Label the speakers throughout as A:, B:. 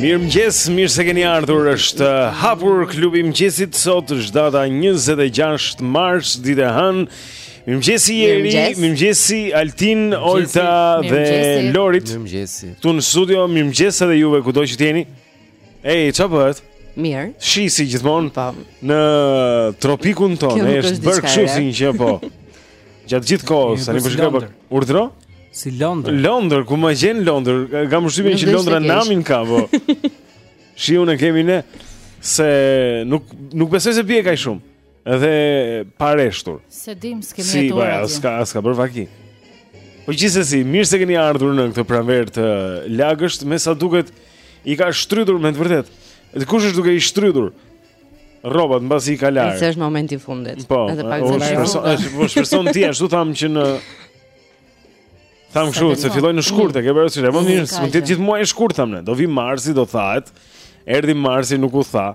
A: Mirëmëngjes,
B: mirë se keni ardhur është hapur klubi i mëngjesit sot është data 26 mars, ditë e hënë Mirëmëngjesi Jeri, mirëmëngjesi Altin, Olta dhe Lori
C: Mirëmëngjesi
B: Këtu në studio, mirëmëngjesi edhe juve kudo që të jeni Ej, ça bëhet?
D: Mirë
B: Shi si gjithmonë
D: po.
B: në tropikun tonë, është bërë
D: kshu
B: si një gjë po Gjatë gjithë kohës, tani po shikoj
E: pak.
B: Urdhro?
E: Si Londër.
B: Londër, ku më gjen Londër? Kam përshtypjen që Londra namin ka, po. Shiun e kemi ne se nuk nuk besoj se bie kaq shumë. Edhe pa reshtur.
F: S'e dim s'kemi
B: si,
F: jetuar.
B: Si,
F: po,
B: s'ka s'ka bërë vaki. Po gjithsesi, mirë se keni ardhur në këtë pranverë të lagësht, me sa duket i ka shtrydhur me të vërtetë. Dhe kush është duke i shtrydhur? rrobat mbasi i ka larë.
D: Nëse është momenti i fundit.
B: Po,
D: edhe pak zë
B: shpresoj, po shpresoj ti ashtu tham që në Tham kështu se filloi në shkurt, e ke bërë si
F: më
B: mirë, s'mund të jetë gjithë muaji shkurt tham ne. Do vi marsi, do thahet. Erdhi marsi, nuk u tha.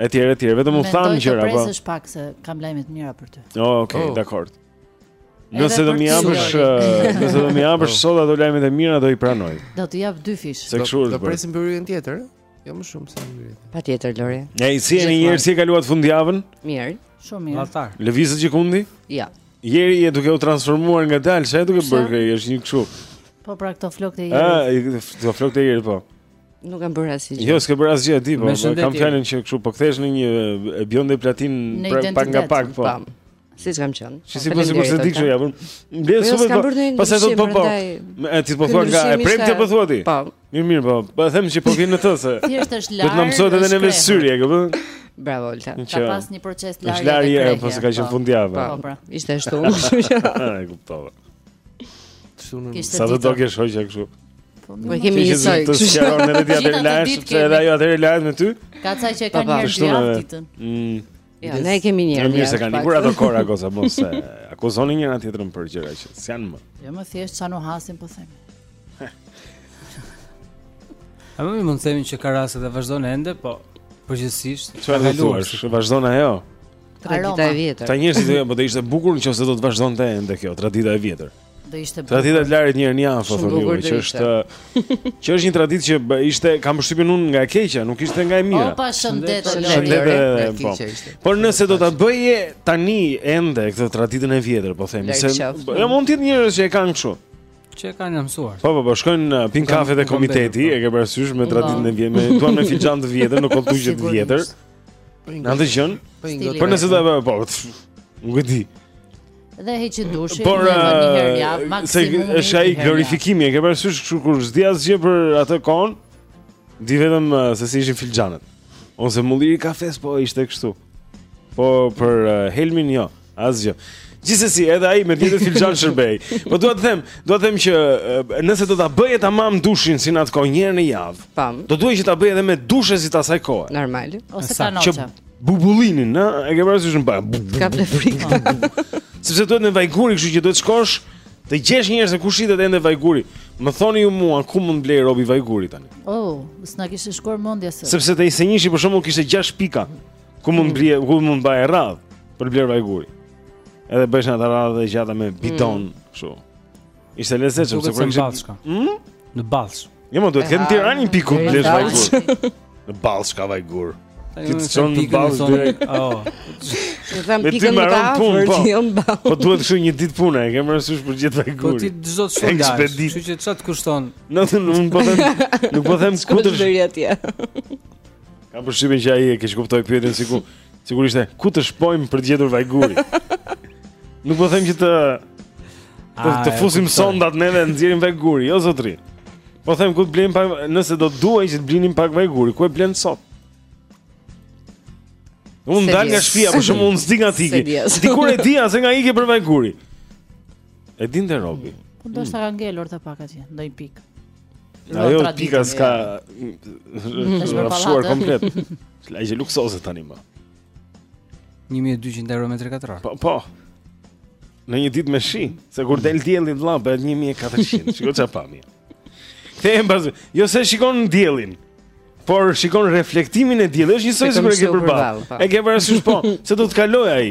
B: Etj, etj, vetëm u
F: thanë
B: gjëra, po.
F: Mendoj se pak se kam lajme të mira për ty.
B: Oh, Okej,
C: oh.
F: dakord.
B: Nëse do më japësh, eh, nëse do më japësh
C: oh.
B: sot ato lajme të mira, do i pranoj.
F: Do të jap
B: dyfish.
C: Do
B: të
C: presim për yën tjetër, ëh? Jo më shumë se në ngritë.
D: Patjetër, Lori.
B: Ja, si jeni njëherë si e kaluat fundjavën?
D: Mirë.
F: Shumë mirë.
E: Latar.
B: Lëvizët gjëkundi?
D: Ja.
B: Jeri je duke u transformuar ngadalë, që je duke bërë kërë, është një kshu.
F: Po pra këto flokët
B: Jeri. A, këto flokët Jeri, po.
D: Nuk kam bërë asgjë.
B: Jo, s'ke bërë asgjë ti, po. Kam fjalën që kështu, po kthesh në një bjonde platin pra, pak nga pak, po.
D: Siç kam qenë.
B: Si si po sikur s'e di kështu ja bën. Dhe
D: po,
B: super. Po, pastaj do
D: të
B: po po. E ti po thua nga e
D: premtja
B: po thua ti.
D: Po.
B: Mirë mirë po. Po them se po vjen në të se.
F: Thjesht është
B: larg.
F: Do
B: të na mësohet edhe në mes syri e ke bën.
D: Bravo Olta.
F: Ka pas një proces
B: larg.
F: Është
B: larg
F: e
B: po se ka qenë po. fundjavë.
F: Po pra.
D: Ishte ashtu.
B: E kuptova. Sa do të kesh hoqja kështu.
F: Po,
D: po kemi
B: një
D: soi.
B: Të sqaron edhe ti atë
F: lajm,
B: sepse edhe ajo atë lajm me ty.
F: Ka ca që e kanë një ditë.
B: Mm.
D: Ja, ne e kemi një.
B: Mirë se kanë ikur ato kora goza mos e akuzoni njëra tjetrën për gjëra që s'janë më.
F: Jo më thjesht ça nuk hasin po them.
E: A më mund të themi që ka raste dhe vazhdon ende, po përgjithsisht
B: çfarë do të thuash? Vazhdon ajo.
D: Tradita e vjetër.
B: Ta njerëzit jo po do ishte bukur nëse do të vazhdonte ende kjo tradita e vjetër.
F: Do ishte bukur.
B: Tradita e larjes një herë në javë
D: thoni
B: ju, që është që është një traditë që ishte kam përshtypjen unë nga e keqja, nuk ishte nga e mira.
F: Opa, shëndet,
D: shëndet.
B: Po. Por nëse do ta bëje tani ende këtë traditën e vjetër, po themi se ja mund të ketë njerëz që e kanë kështu.
E: Që e kanë mësuar.
B: Po, po, po, shkojnë uh, pin kafe
E: te
B: komiteti,
E: po.
B: e ke parasysh me traditën e vjetër, me duan me filxhan të vjetër, në kolltuqe të vjetër.
C: Në
B: atë gjën.
C: Po,
B: po nëse do po, po, nuk e di.
F: Dhe heq dushin,
B: por
F: uh, një herë
B: në
F: javë, maksimumi.
B: Se është ai glorifikimi, e ke parasysh kështu kur s'di asgjë për atë kohë, di vetëm uh, se si ishin filxhanët. Ose mulliri i kafes se ishte kështu. Po për uh, Helmin jo, asgjë. Gjithsesi, edhe ai me ditë filxhan shërbej. Po dua të them, dua të them që uh, nëse do ta bëje tamam dushin si në atë kohë një herë në javë.
D: Tam.
B: Do duhet që ta bëje edhe me dushet e asaj kohe.
D: Normal.
F: Ose
B: kanoçe. bubullinin, ë? E ke parasysh në bam?
D: Ka të frikë.
B: Sepse duhet me vajguri, kështu që duhet të shkosh të gjesh njerëz se ku shitet ende vajguri. Më thoni ju mua ku mund blej robi vajguri tani?
F: Oh, s'na kishte shkuar mendja se.
B: Sepse te Njëzetenjëshi për shembull kishte 6 pika. Ku mund mm. blej, ku mund mbaje radhë për blerë vajguri. Edhe bëheshin ato radhë të gjata me bidon, mm. kështu. Mm. Ishte lezetshëm,
E: sepse
B: kur
E: ishte
B: hmm?
E: në Ballsh.
B: Jo, më duhet të kem në Tiranë një pikë
D: të
B: blesh vajgur. Në Ballsh ka vajgur. Ti të çon në Ballsh direkt.
E: Oh.
D: Ju
B: them
D: pikën më të afër,
B: po.
D: jo në Ballsh.
B: Po duhet të shkoj një ditë pune, e ke parasysh për të gjetur vajgur.
E: Po ti s'do të shkosh me
B: gaz.
E: Kështu që ça të kushton.
B: Nuk nuk po them, nuk po them skuter
D: deri atje.
B: Kam përshtypjen që ai e keqkuptoi pyetjen sikur. Sigurisht, ku të shpojmë për të gjetur vajguri? Nuk po them që të të, të fusim sondat neve të nxjerrim vajguri, jo zotëri. Po them ku të blejmë pak, nëse do duhej që të blinim pak vajguri, ku e blen sot? Unë dal nga shtëpia, për shembull unë s'di nga t'iki. Dikur e dije nga ikje për vajguri. E dinte robi.
F: Po do të ketë ngelur të pak atje, ndonjë pikë.
B: Ajo pika
F: është rrafshuar
B: komplet. Lagje luksoze tani më.
E: 1200 euro metër katror.
B: Po, po. Në një ditë me shi, se kur del dielli vëlla bëhet 1400. Shiko ça pamje. Kthehem pas. Jo se shikon diellin, por shikon reflektimin e diellit. Është njësoj sikur e ke përballë.
D: Po.
B: E ke parasysh po, se do të kalojë ai.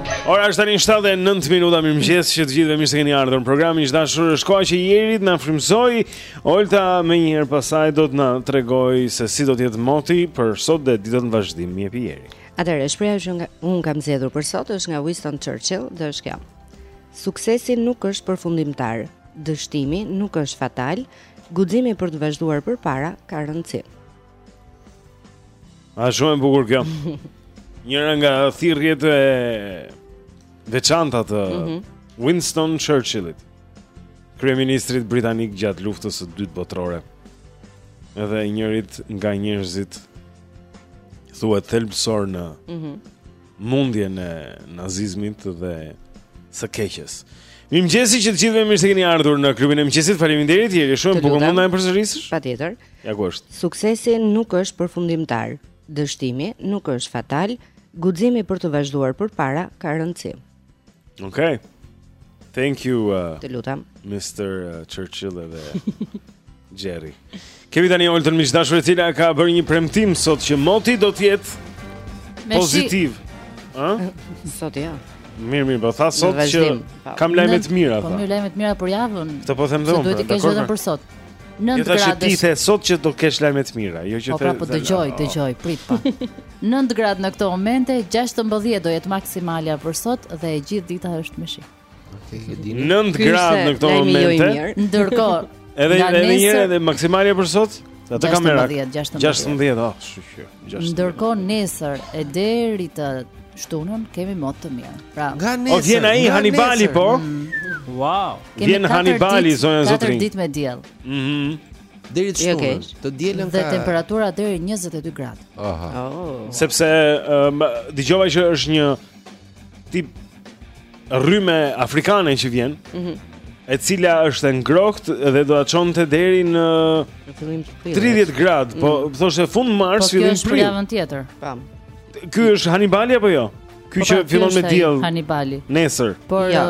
B: Ora është tani 7 e 9 minuta mirëmëngjes të gjithëve mirë se keni ardhur në programin, miq të dashur. Është koha që Jeri të na frymëzojë. Olta menjëherë pastaj do të na tregojë se si do të jetë moti për sot dhe ditët në vazhdim me Jeri.
D: Atëherë shprehja që unë kam zgjedhur për sot është nga Winston Churchill dhe është kjo. Suksesi nuk është përfundimtar, dështimi nuk është fatal, guximi për të vazhduar përpara ka rëndësi.
B: A shumë e bukur kjo. Njëra nga thirrjet e veçanta të mm -hmm. Winston Churchillit, kryeministrit britanik gjatë luftës së dytë botërore. Edhe i njërit nga njerëzit thuhet thelbësor në mm -hmm. mundjen e nazizmit dhe së keqes. Mirëmëngjesi të gjithëve mirë se keni ardhur në klubin e mëngjesit. Faleminderit, Jeri shumë bukur. Mund të na e përsërisësh?
D: Patjetër.
B: Ja ku është.
D: Suksesi nuk është përfundimtar. Dështimi nuk është fatal. Guximi për të vazhduar përpara ka rëndësi. Okej.
B: Okay. Thank you. Uh,
D: të lutem.
B: Mr. Uh, Churchill edhe Jerry. Kemi tani Oltën Miqdashur e cila ka bërë një premtim sot që moti do të jetë pozitiv. Ë?
D: Sot ja. Jo.
B: Mirë, mirë, po tha sot që kam lajme të mira.
F: Po mirë lajme të mira për javën.
B: Këtë po them dhe unë.
F: Do të
B: pra,
F: kesh vetëm për sot.
B: 9 jo,
F: gradësh.
B: Jo tash ti the sot që do të kesh lajme të mira, jo që
F: po, të. Po
B: pra,
F: po
B: dëgjoj,
F: dëgjoj, prit pak. 9 gradë në këto momente, 16 do jetë maksimalja për sot dhe e gjithë dita është me shi.
B: 9 gradë në këto momente.
F: Ndërkohë,
B: edhe edhe një herë edhe maksimalja për sot, atë kamera.
F: 16,
B: 16, oh, shqyr.
F: Ndërkohë nesër e deri të shtunën kemi mot të mirë. Pra,
C: nga
B: po
C: nesër.
B: O vjen ai
C: Hanibali
B: po?
E: Mm.
F: Wow.
B: Vjen
F: Hanibali
B: zonja
F: zotërinj.
B: 4
F: ditë me diell.
B: Mhm.
C: Mm deri të shtunën,
D: okay.
C: të dielën ka.
F: Dhe temperatura deri 22 gradë.
C: Aha.
D: Oh.
B: Sepse um, dëgjova që është një tip rryme afrikane që vjen. Mhm. Mm e cila është e ngrohtë dhe do ta çonte deri në
D: fillim të prillit.
B: 30 grad, po mm. thoshte fund mars
F: po,
B: fillim
F: prill. Po
B: kjo është
F: javën tjetër.
D: Pam.
B: Ky është Hannibali apo jo? Ky
F: po,
B: që
F: pra,
B: fillon me diell.
F: Hannibali.
B: Nesër.
D: Po
B: ja.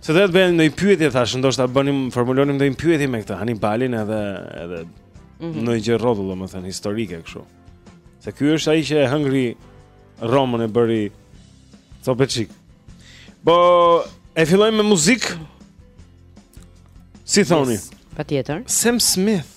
B: Se
D: do
B: të bëjmë ndonjë pyetje thashë, ndoshta bënim formulonim ndonjë pyetje me këtë Hannibalin edhe edhe
D: mm
B: -hmm. ndonjë gjë rrotull, domethënë historike kështu. Se ky është ai që e hëngri Romën e bëri copë-çikë. Po e fillojmë me muzikë. Si thoni?
D: Yes, Patjetër.
B: Sam Smith.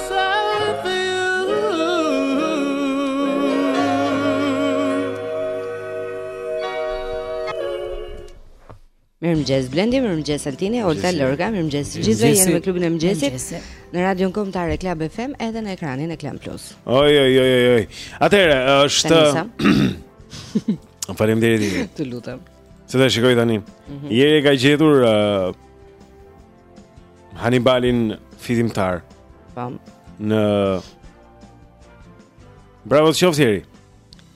B: Mirëmëngjes
D: Blendi, mirëmëngjes Altini, Olta Lorga, mirëmëngjes të gjithëve
E: që
D: jeni në klubin e mëngjesit. Në Radion Kombëtare Club FM edhe në ekranin e Klan Plus.
B: Oj oj oj oj oj. Atëherë është Faleminderit.
D: Të lutem.
B: Se ta shikoj tani. Mm -hmm. Jeri ka gjetur uh, Hannibalin fitimtar.
D: Pam.
B: Në Bravo të qoftë Jeri.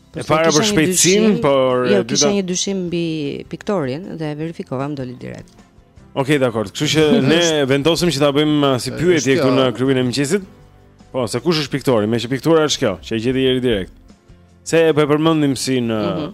B: Po e para për shpejtësinë, por
D: jo, kisha një dyshim mbi piktorin dhe e verifikova më doli direkt.
B: Okej, okay, dakord. Kështu që ne vendosëm që ta bëjmë uh, si pyetje këtu në klubin e mëngjesit. Po, se kush është piktori? Meqë piktura është kjo, që e gjeti Jeri direkt. Se po e përmendim si në mm -hmm.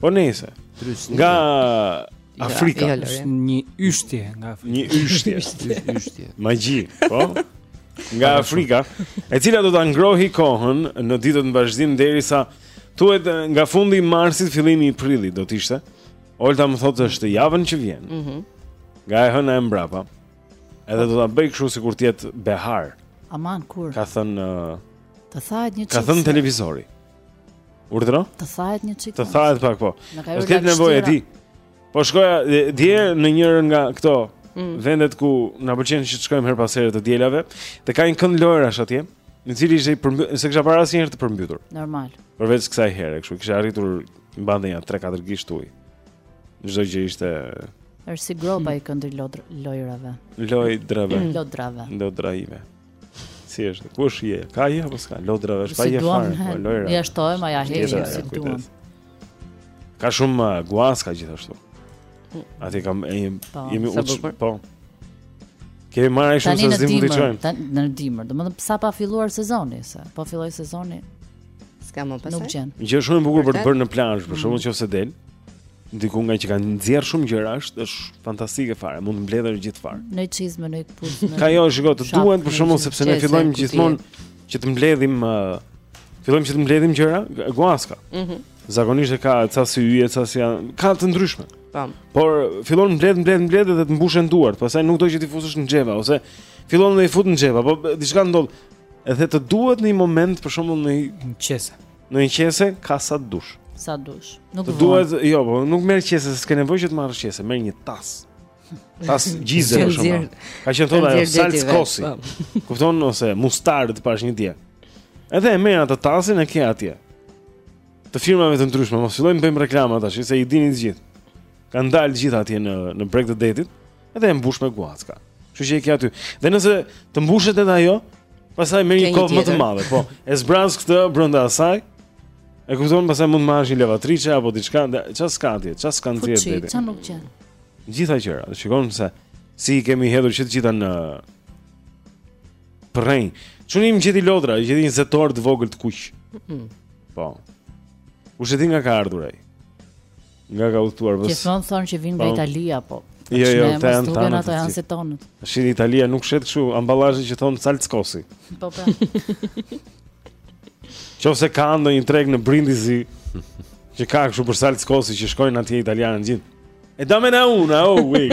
B: Po
C: nejse.
B: Nga Afrika.
E: Ja,
D: ja,
E: një yshtje nga Afrika.
B: Një yshtje,
C: yshtje.
B: Magji, po. Nga Afrika, e cila do ta ngrohi kohën në ditët në vazhdim derisa thuhet nga fundi i marsit fillimi i prillit do të ishte. Olta më thotë është javën që vjen.
D: Mhm.
B: Mm nga e hëna e mbrapa. Edhe do ta bëj kështu sikur të jetë behar.
F: Aman kur.
B: Ka thënë uh,
F: Të thahet një çik.
B: Ka thënë televizori. Urdhëro?
F: Të thahet një çik.
B: Të thahet pak po.
F: Ka
B: nevojë e di. Po shkoja dje në njërin nga këto mm. vendet ku na pëlqen që të shkojmë herë pas here të dielave, tek ka një kënd lojërash atje, i cili ishte përmby... s'e kisha parë asnjëherë të përmbytur.
F: Normal.
B: Përveç kësaj here, kështu kishte arritur mbante ja 3-4 gisht ujë. Çdo gjë ishte
F: Është si gropa i këndit
B: lojërave. Lojdrave.
F: Lodrave.
B: Lodrave. Si është? Kush j? Ka j apo s'ka? Lodra është pa
F: j
B: fare, po lojra.
F: Ia shtojmë
B: ia
F: heqim, si duam.
B: Ka shumë uh, guaska gjithashtu. Mm. Atë kam e jem,
F: po,
B: jemi uç, po. Kemi marrë shumë s'e dimë ku t'i çojmë.
F: Në dimër, domethënë sa pa filluar sezoni se, po filloi sezoni.
D: S'ka më pastaj.
F: Nuk gjen.
B: Gjë shumë e bukur për të bërë në plazh, për
F: shkakun
B: mm. nëse del. Diku nga që ka nxjerrë shumë gjëra është, është fantastike fare, mund të mbledhësh gjithë fare.
F: Një çizme, një këpucë.
B: Ka jo, shikoj, të duhen për
F: shkakun
B: sepse ne fillojmë gjithmonë që të mbledhim uh, fillojmë që të mbledhim gjëra, guaska.
D: Mhm.
B: Zakonisht ka ca si yje, ca si janë, ka të ndryshme.
D: Tam.
B: Por fillon mbledh, mbledh, mbledh dhe të mbushen duart, pastaj nuk do që t'i fusësh në xhepa ose fillon dhe i fut në xhepa, po diçka ndodh. Edhe të duhet në një moment, për shembull një
E: qese.
B: Një qese ka sa të dush.
F: Sa të dush. Nuk
B: të duhet, jo, po nuk merr qese, s'ke nevojë që të marrësh qese, merr një tas. Tas gjize për shembull. Ka qenë thonë ajo
D: salcë
B: kosi.
D: Po.
B: Kupton ose mustardë pashë një dje. Edhe e merr atë tasin e ke atje. Të firmave të ndryshme, mos fillojmë bëjmë reklama tash, se i dini të gjithë. Kanë dalë gjithë atje në në breg të detit. Edhe e mbush me guacka. Kështu që e ke aty. Dhe nëse të mbushet edhe ajo, pastaj merr një kovë më të madhe, po. E zbraz këtë brenda asaj. E kupton, pastaj mund të marrësh një lavatriçe apo diçka, çfarë s'ka atje, çfarë s'ka
F: nxjerrë
B: deti.
F: Fuçi, çfarë nuk gjen.
B: Gjitha ato gjëra, shikon se si i kemi hedhur që të gjitha në përrenj. Çuni im gjeti lodra, gjeti një zetor të vogël të kuq. Po. Kush e di nga ka ardhur ai. Nga ka udhëtuar vës.
F: Gjithmonë thonë që vijnë nga
B: po.
F: Italia, po.
B: Jo, jo,
F: ta
B: janë ta
F: ato janë si tonët.
B: Shih Italia nuk shet kështu ambalazhe që thonë salcë kosi.
F: Po po.
B: Qoftëse ka ndonjë treg në Brindisi që ka kështu për salcë kosi që shkojnë atje italianë gjithë. E da me na una, oh, ui.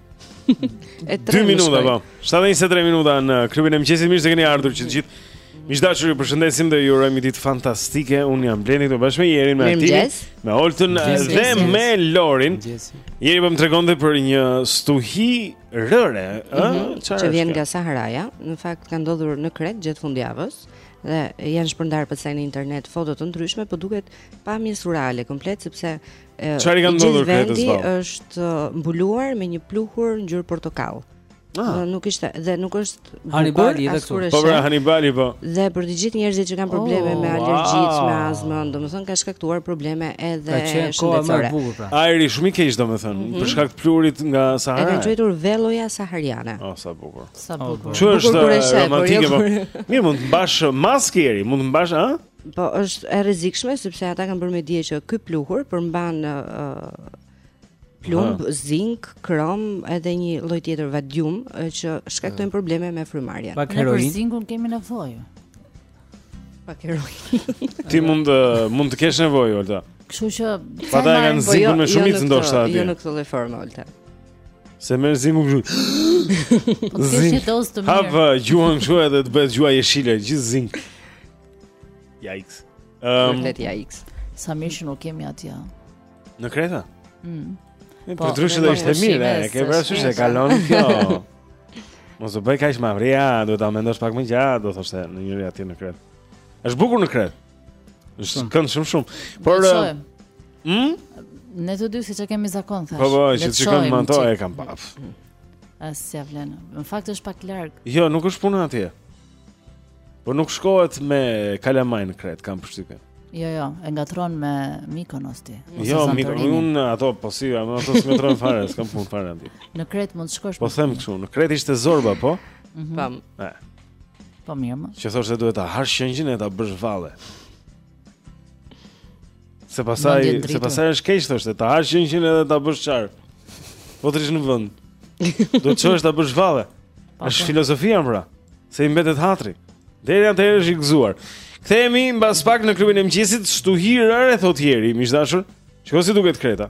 B: E
D: 2
B: minuta, po. 7:23 minuta në klubin e mëngjesit. Mirë se keni ardhur që të gjithë. Miq të dashur, ju përshëndesim dhe ju urojmë një ditë fantastike. Unë jam Blendi këtu bashkë me Jerin, me Altin, me Oltën dhe me Lorin. Jeri po më tregonte për një stuhi rëre, ëh,
D: mm
B: -hmm.
D: që vjen nga Saharaja. Në fakt ka ndodhur në Kretë gjatë fundjavës dhe janë shpërndarë pastaj në internet foto të ndryshme, por duket pamje surreale komplet sepse
B: Çfarë ka ndodhur
D: këtu? Vendi është uh, mbuluar me një pluhur ngjyrë portokall.
B: Ah.
D: Nuk ishte dhe nuk është Hanibali
E: edhe këtu.
B: Po pra Hanibali po.
D: Dhe për të gjithë njerëzit që kanë probleme
E: oh,
D: me
B: alergji,
D: wow. me azmë, domethënë ka shkaktuar probleme edhe shëndetësore.
E: Pra.
B: Ajri shumë i keq domethënë, mm -hmm. për shkak të pluhurit nga Sahara.
D: E kanë quajtur velloja sahariane.
B: Oh, sa bukur.
F: Sa bukur.
B: Çfarë është romantike po? Mirë, mund të mbash maskë, mund të mbash, a?
D: Po është e rrezikshme sepse ata kanë bërë me dije që ky pluhur përmban uh, plumb, ha. zink, krom, edhe një lloj tjetër vanadium që shkaktojnë probleme me frymëmarrjen.
E: Pak heroinë.
F: Ne për zinkun kemi nevojë.
D: Pak heroinë.
B: Ti mund mund të kesh nevojë, Olta.
F: Kështu që
B: ata kanë
D: po
B: zinkun jo, me
D: jo
B: shumicë
D: jo
B: ndoshta
D: aty.
B: Jo
D: në këtë lloj forme, Olta.
B: S'e merr zinkun kështu.
F: Po ti je dozë të mirë.
B: Hap gjuhën kështu edhe të bëhet gjuha jeshile, gjithë zink. Yikes. Ehm,
D: um, yikes.
F: Sa mirë që nuk jemi atje.
B: Në Kreta?
F: Mm.
B: Po, do të
F: ishte
B: mirë, e ke parasysh se kalon kjo. Mos u bëj kaq mavri, duhet ta mendosh pak më gjatë, do doje të ishe atje në Kretë. Është bukur në Kretë. Është këndshëm shumë. Por
F: eh,
B: Hm?
F: Ne të dy siç e kemi zakon thashë.
B: Po po, që ti kanë
F: manto
B: e kanë
F: paf. A s'ia vlen. Në fakt është pak larg.
B: Jo, nuk është puna atje. Po nuk shkohet me kalamaj në Kretë, kam përshtypjen.
F: Jo, jo, e ngatërron me Mykonos ti.
B: Jo,
F: Mykonos,
B: unë ato po si, ato smetron fare, s'kam punë fare aty.
F: Në Kretë mund të shkosh.
B: Po them kështu, në Kretë ishte Zorba, po?
F: Mhm.
D: Pam.
F: Po mirë më.
B: Që thoshte duhet ta hash qengjin e ta bësh valle. Se
F: pastaj,
B: se pastaj është keq thoshte, ta hash qengjin edhe ta bësh çarë? Po të rrish në vend. Duhet të çohesh ta bësh valle.
F: Po,
B: është
F: po.
B: filozofia pra, se i mbetet hatri.
G: Deri atëherë është i gëzuar. Kthehemi mbas pak në klubin e mëngjesit, stuhi rëre thotë Jeri, miq të dashur. Shiko si duket Kreta?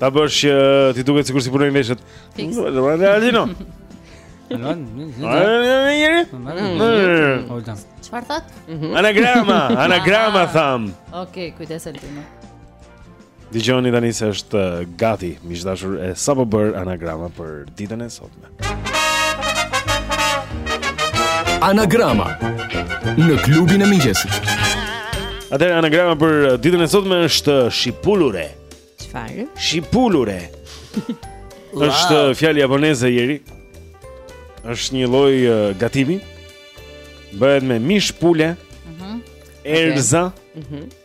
G: Ta bësh që t'i duket sikur s'i punojnë veshët.
F: Fiks.
G: Alino.
E: Alon, Olta.
F: Çfarë thotë? Mhm.
G: Anagrama, anagrama ah. thamë.
F: Okej, kujdes Alino.
G: Dëgjoni tani se është uh, gati, miq të dashur, e sapo bërë anagrama për ditën e sotme.
H: Anagrama në klubin e mëngjesit.
G: Atëherë anagrama për uh, ditën e sotme është shipulure.
D: Çfarë?
G: Shipulure. Është uh, fjalë japoneze Jeri. Është një lloj uh, gatimi. Bëhet me mish pule.
F: Mhm.
G: Mm erëza.
D: Mhm.
E: Mm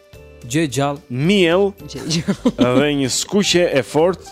E: Gjizë gjallë,
B: miell.
D: Gjë gjallë.
B: Dhe një skuqje e fortë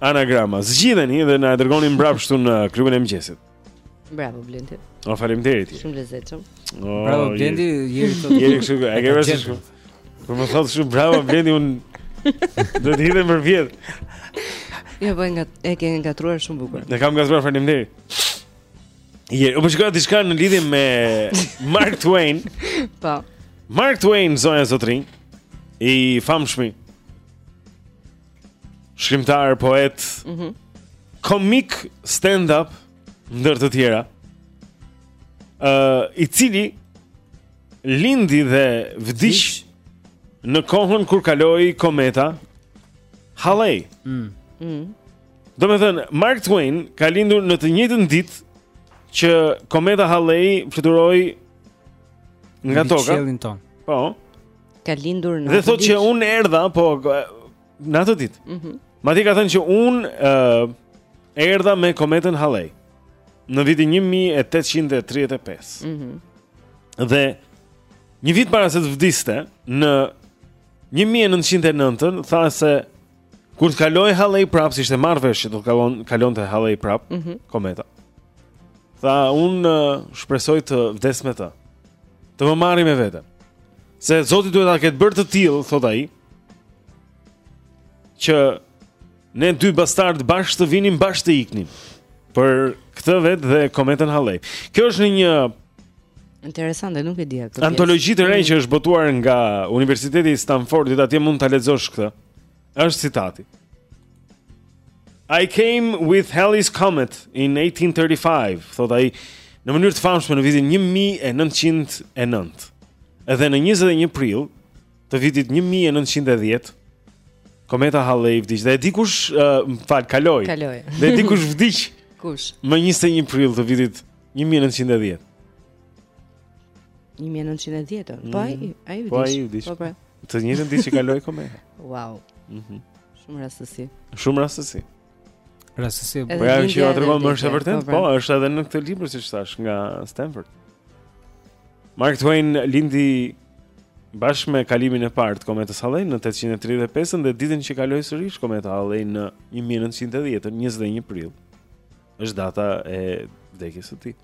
B: Anagrama. Zgjidheni dhe na e dërgoni mbrapsht këtu në klubin e mëngjesit.
D: Bravo Blendi.
B: Oh, faleminderit.
D: Shumë lezetshëm.
B: Oh,
E: bravo Blendi, je sot.
B: Je kështu, e ke vënë kështu. Po më thotë shumë bravo Blendi, un do të hidhem përpjetë.
D: Jo, po e ke ngatërruar shumë bukur.
B: E kam ngatërruar faleminderit. Je, u bë diçka në lidhje me Mark Twain.
D: Po.
B: Mark Twain zonja zotërinj i famshmi shkrimtar, poet,
D: mm -hmm.
B: komik stand-up ndër të tjera. ë uh, i cili lindi dhe vdiq në kohën kur kaloi kometa Halley.
E: Mm.
D: Mm.
B: Domethënë Mark Twain ka lindur në të njëjtën ditë që kometa Halley fluturoi nga toka.
E: Në qiellin tonë.
B: Po.
D: Ka lindur në
B: Dhe thotë që un erdha, po në atë ditë.
D: Mhm.
B: Mm Madje ka thënë që un ë uh, erdha me kometën Halley në vitin 1835.
D: Mhm.
B: Mm dhe një vit para se të vdiste në 1909 tha se Kur të kalojë Halley prap, si ishte marrë vesh që do të kalon kalonte Halley prap,
D: mm -hmm.
B: kometa. Tha un shpresoj të vdes me të. Të më marrë me vete. Se Zoti duhet ta ketë bërë të tillë, thot ai. Që ne dy bastardë bashkë të vinim bashkë të iknim. Për këtë vetë dhe kometën Halley. Kjo është në një
D: Interesante, nuk e dija këtë.
B: Antologji të re që është botuar nga Universiteti i Stanfordit, atje mund ta lexosh këtë. Është citati. I came with Halley's Comet in 1835, thot ai, në mënyrë të famshme në vitin 1909. Edhe në 21 prill të vitit 1910, kometa Halley vdiq dhe e di kush, uh, më fal, kaloi.
D: Kaloi.
B: Dhe e di kush vdiq?
D: Kush?
B: Më 21 prill të vitit 1910.
D: 1910. Mm. Po ai, mhm. ai vdiq.
B: Po ai vdiq.
D: Po pra.
B: Të njëjtën ditë që kaloi kometa.
D: Wow.
B: Mhm.
D: Mm Shumë rastësi.
B: Shumë rastësi.
E: Rastësi.
B: Po ja që ja tregon më është e vërtetë.
D: Po,
B: po, është edhe në këtë libër siç thashë nga Stanford. Mark Twain lindi bashkë me kalimin e parë të kometës Halley në 835 dhe ditën që kaloi sërish kometa Halley në 1910, 21 prill. Është data e vdekjes së tij.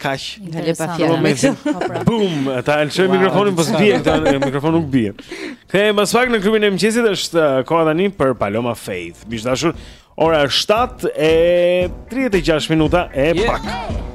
B: Kaq?
D: Na le
F: pa
D: fjalë.
F: Po, pra.
B: Bum, ata e
E: lëshojnë
B: mikrofonin po
E: s'po
B: bie, ata e mikrofoni nuk bie. Kthehemi mas pak në klubin e mëngjesit është uh, koha tani për Paloma Faith. Miq të dashur, ora 7 e 36 minuta e pak.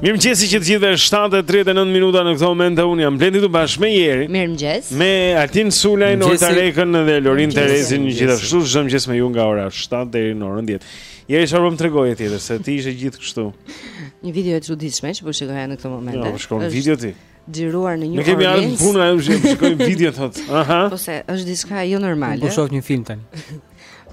B: Mirëmëngjesi miq të gjithëve 7.39 minuta në këto momente dhe unë jam Blendi, së bashku me Jerin
D: Mirëmëngjes
B: Me Altin Sulajn, Orta Rekën dhe Lorin Terezin Gjithashtu çdo mëngjes me ju nga ora 7 deri në orën 10 Jeri çfarë po më tregoje tjetër, se ti ishe gjithë kështu
D: Një video e të çuditshme që po shikoja në këto momente
B: Jo, po shikon video ti
D: xhiruar në një orë.
B: Ne kemi ardhur në punë, ajo shikon video thotë. Aha.
D: Po se është diçka jo normale.
E: Po shoh një film tani.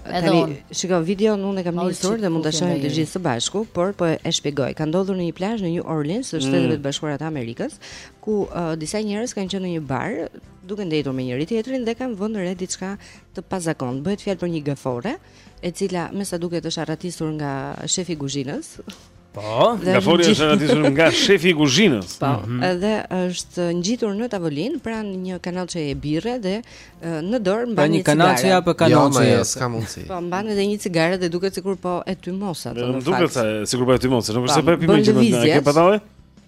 F: Edhe unë.
D: Shikoj videon, unë e kam nisur dhe mund ta shohim të gjithë së bashku, por po e shpjegoj. Ka ndodhur në një plazh në New Orleans, në mm. Shtetet e Bashkuara të Amerikës, ku uh, disa njerëz kanë qenë në një bar duke ndenjur me njëri tjetrin dhe kanë vënë re diçka të pazakontë. Bëhet fjalë për një gaforre, e cila me sa duket është arratisur nga shefi i kuzhinës.
E: Po,
B: gaforrja
D: është
B: arratisur nga shefi i kuzhinës.
D: Po, mm -hmm. edhe është ngjitur në tavolinë pranë një kanaçeje birre dhe në dorë
E: pra
D: mban
E: një
D: cigare.
C: Një
E: kanaçe
C: apo
E: kanaçe?
C: Jo, s'ka mundësi.
D: Po, mban edhe një cigare dhe duket sikur po e tymos atë. Nuk
B: duket se sikur po e tymos, nuk është se po e pin që mund
D: të
B: ketë patalle.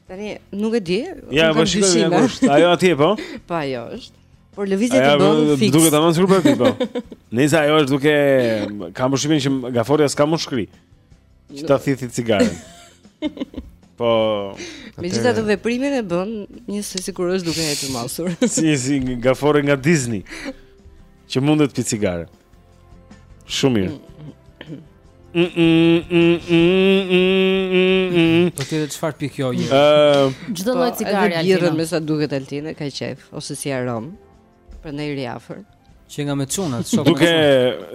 D: Tani nuk e di.
B: Ja, po shikoj
D: ajo
B: është. Ajo atje po?
D: Po ajo është. Por lëvizjet i bën fiks.
B: Duket tamam sikur po e pin. Nëse ajo është duke kam përshtypjen që gaforrja s'ka mushkëri. Që ta thithë cigaren. Po.
D: Megjithatë veprimin e bën njësoj sikur është duke e tymosur.
B: si, si, gaforre nga Disney. Që mund ta pijë cigare. Shumë mirë. Mm.
E: Po ti edhe çfarë pi kjo?
F: Çdo lloj cigare aty.
D: Edhe birrën me sa duket Altin e ka qejf ose si aromë. Prandaj rri afër.
E: Që nga me çunat, shok.
B: Duke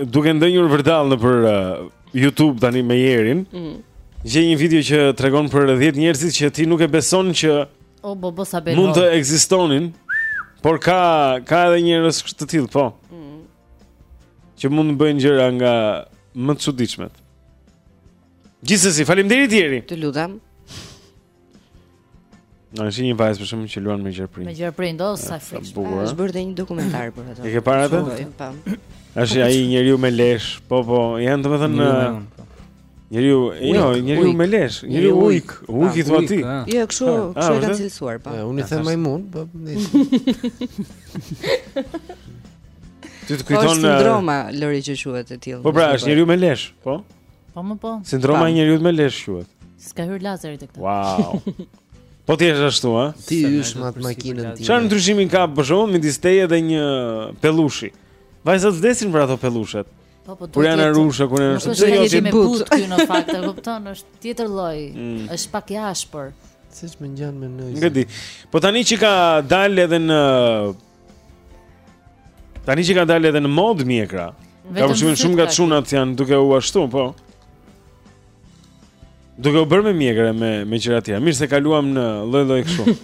B: duke ndenjur vërdallë nëpër uh, YouTube tani me Jerin. Ëh.
D: Mm.
B: Gjej një video që tregon për 10 njerëzit që ti nuk e beson që
F: O bo bo sa bela.
B: Mund të ekzistonin. Por ka ka edhe njerëz të tillë, po. Mm. Që mund të bëjnë gjëra nga më të çuditshmet. Gjithsesi, faleminderit Jeri.
D: Të lutem.
B: Në është një vajzë për shembull që luan me gjarpërinj
F: Me gjarpërinj, oh, sa
B: frikë
D: Është bërë dhe një dokumentar për atë
B: E ke parë atë?
D: Po.
B: është ai njeriu me lesh Po, po, janë domethënë
E: po.
B: Njeriu, jo, njeriu me lesh Njeriu ujk, ujk i thua ti
D: Jo, kështu, kështu e kanë cilësuar po.
C: Unë i them majmun po,
B: Ty të kujton...
D: Po
B: është
D: sindroma, Lori që quhet e tillë
B: Po pra, është njeriu me lesh, po?
F: Po? Po më po.
B: Sindroma e njeriu me lesh quhet.
F: S'ka hyrë lazeri tek ta.
B: Wow. Po ti je ashtu, ha?
C: Ti hysh
E: me
C: atë makinën ti.
B: Çfarë ndryshimi ka për shkakun midis teje dhe një pellushi? Vajzat vdesin për ato pellushet.
F: Po po.
B: Kur janë rushë, kur janë ashtu.
F: Nuk
D: është
F: me
D: but
F: këtu në fakt, e kupton, është tjetër lloj.
B: Mm.
F: Është pak i ashpër.
C: Siç më ngjan me nëjë.
B: Nuk e di. Po tani që ka dalë edhe në Tani që ka dalë edhe në modë mjekra. Kam përshtypjen shumë nga çunat janë duke u ashtu, po. Duke u bërë me mjekra me me gjëra të tjera. Mirë se kaluam në lloj-lloj kështu.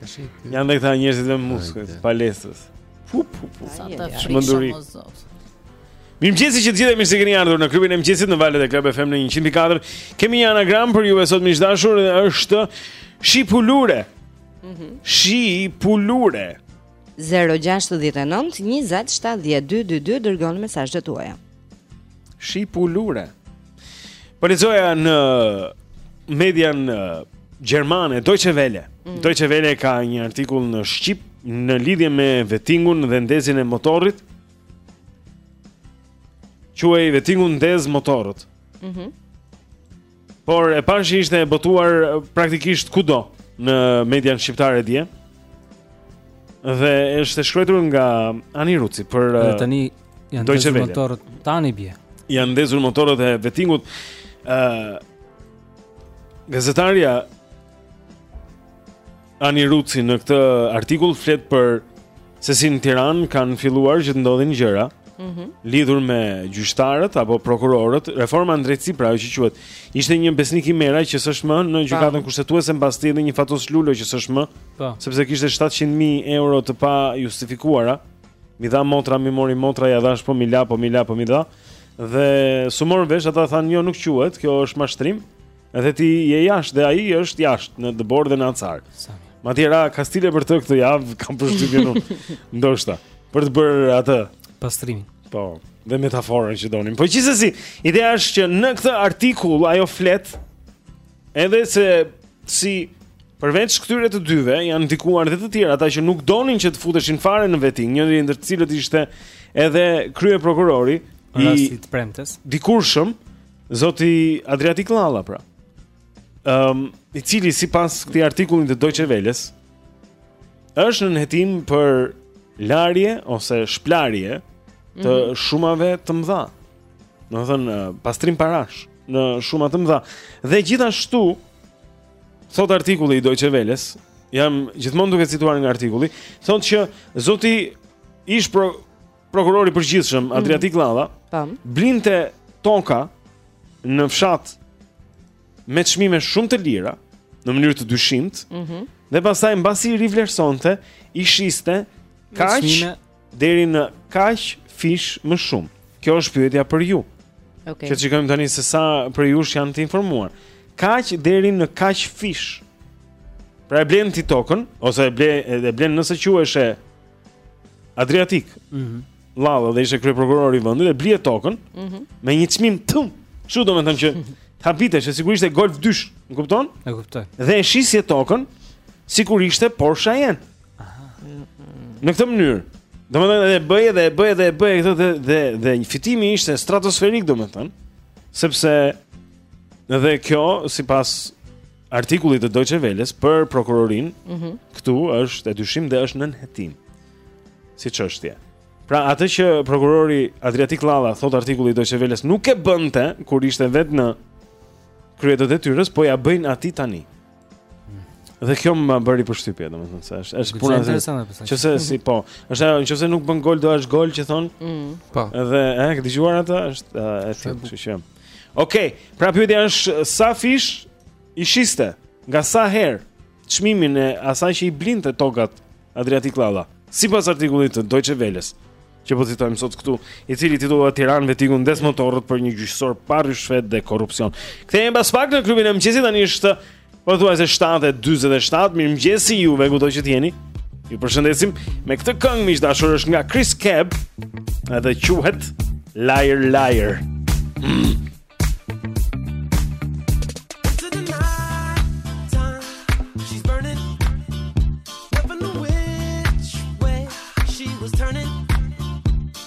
C: Tash
B: janë edhe këta njerëzit e
C: muskujve,
B: palestrës. Pu pu pu.
F: Sa të shëmtuar.
B: Mirëmëngjesi që të gjithë e mirë se keni ardhur në klubin e mëngjesit në valët e Club FM në 104 Kemi një anagram për ju sot miq të dashur dhe është shi pulure Mhm. Shi pulure.
D: 069 20 70 222 dërgoni mesazhet tuaja.
B: Shi pulure. Po lexoja në median gjermane Deutsche Welle. Mm. Deutsche Welle ka një artikull në shqip në lidhje me vetingun dhe ndezjen e motorit. Quhej vetingu ndez motorët.
D: Mhm.
B: Mm Por e pashë që ishte e botuar praktikisht kudo në median shqiptare dje. Dhe është e shkruar nga Ani Ruci për
E: Dhe eh, tani janë
B: ndezur
E: motorët tani bie.
B: Janë ndezur motorët e vetingut. ë uh, eh, Gazetarja Ani Ruci në këtë artikull flet për se si në Tiranë kanë filluar që të ndodhin gjëra.
D: Mhm.
B: Mm lidhur me gjyqtarët apo prokurorët, reforma në drejtësi pra ajo që quhet. Ishte një Besnik Imeraj që s'është më në gjykatën kushtetuese mbas tij dhe një Fatos Lulo që s'është më,
E: Po.
B: sepse kishte 700.000 euro të pajustifikuara. M'i dha motra, m'i mori motra, ia dhashë po m'i la, po m'i la, po m'i dha. Dhe s'u morën vesh, ata thanë, jo nuk quhet, kjo është mashtrim. Edhe ti je jashtë dhe ai është jashtë në dëborë dhe në acar. Madje ra kastile borë këtë javë kam përshtypjen unë. Ndoshta për të bërë atë
E: pastrimin.
B: Po, dhe metaforën që donim. Po gjithsesi, ideja është që në këtë artikull ajo flet edhe se si përveç këtyre të dyve janë ndikuar edhe të tjerë ata që nuk donin që të futeshin fare në veting, njëri ndër të cilët ishte edhe kryeprokurori i
E: premtes.
B: Dikurshëm, Zoti Adriatik Llalla pra. Ëm, um, i cili sipas këtij artikulli të Deutsche Welles është nën hetim për larje ose shplarje të
D: mm -hmm.
B: shumave të mëdha. Do të thënë pastrim parash në shuma të mëdha. Dhe gjithashtu thotë artikulli i Deutsche Welles jam gjithmonë duke cituar nga artikulli, thotë që zoti ish pro, prokurori i përgjithshëm mhm. Adriatik Llalla,
D: tam,
B: blinte toka në fshat me çmime shumë të lira, në mënyrë të dyshimtë.
D: Mhm.
B: Mm dhe pastaj mbasi i rivlerësonte, i shiste kaq deri në kaq fish më shumë. Kjo është pyetja për ju.
D: Okej. Okay.
B: Që të shikojmë tani se sa prej jush janë të informuar. Kaq deri në kaq fish. Pra e blen ti tokën ose e blen e blen nëse quheshe Adriatik.
E: Mhm.
B: Mm Llalla dhe ishe kryeprokuror i vendit e blije tokën.
D: Mhm.
B: Mm me një çmim tum. Kështu domethënë që habiteshe, sikur ishte Golf dysh, e kupton?
E: E kuptoj.
B: Dhe e shisje tokën sikur ishte Porsche Cayenne. Në këtë mënyrë. Domethënë e bëje dhe e bëje dhe e bëje këtë dhe dhe dhe një fitimi ishte stratosferik domethënë, sepse edhe kjo sipas artikullit të Deutsche Welle-s për prokurorin,
D: mm
B: -hmm. kjo është e dyshimtë dhe është nën hetim. Si çështje. Pra atë që prokurori Adriatik Llalla thotë artikulli i Deutsche Welle-s nuk e bënte kur ishte vetë në krye të detyrës, po ia bëjnë atij tani. Dhe kjo më bëri përshtypje, domethënë se është është puna
E: e saj.
B: Që se si po, është ajo, nëse nuk bën gol do hash gol që thonë.
D: Mm.
C: Po.
B: Edhe, e ke dëgjuar atë? Është e thënë, kështu që. Okej, okay, pra pyetja është sa fish i shiste? Nga sa herë çmimin e asaj që i blinte tokat Adriatik Llalla? Sipas artikullit të Deutsche Welle-s, që po citojmë sot këtu, i cili titullohet Tiranë vetingu ndez motorët për një gjyqësor pa ryshfet dhe korrupsion. Kthehemi pas pak në klubin e mëngjesit, tani është Pothuajse 7:47, mirëmëngjesi juve kudo që të jeni. Ju përshëndesim me këtë këngë miq të dashur është nga Cris Cab, edhe quhet Liar Liar. Mm.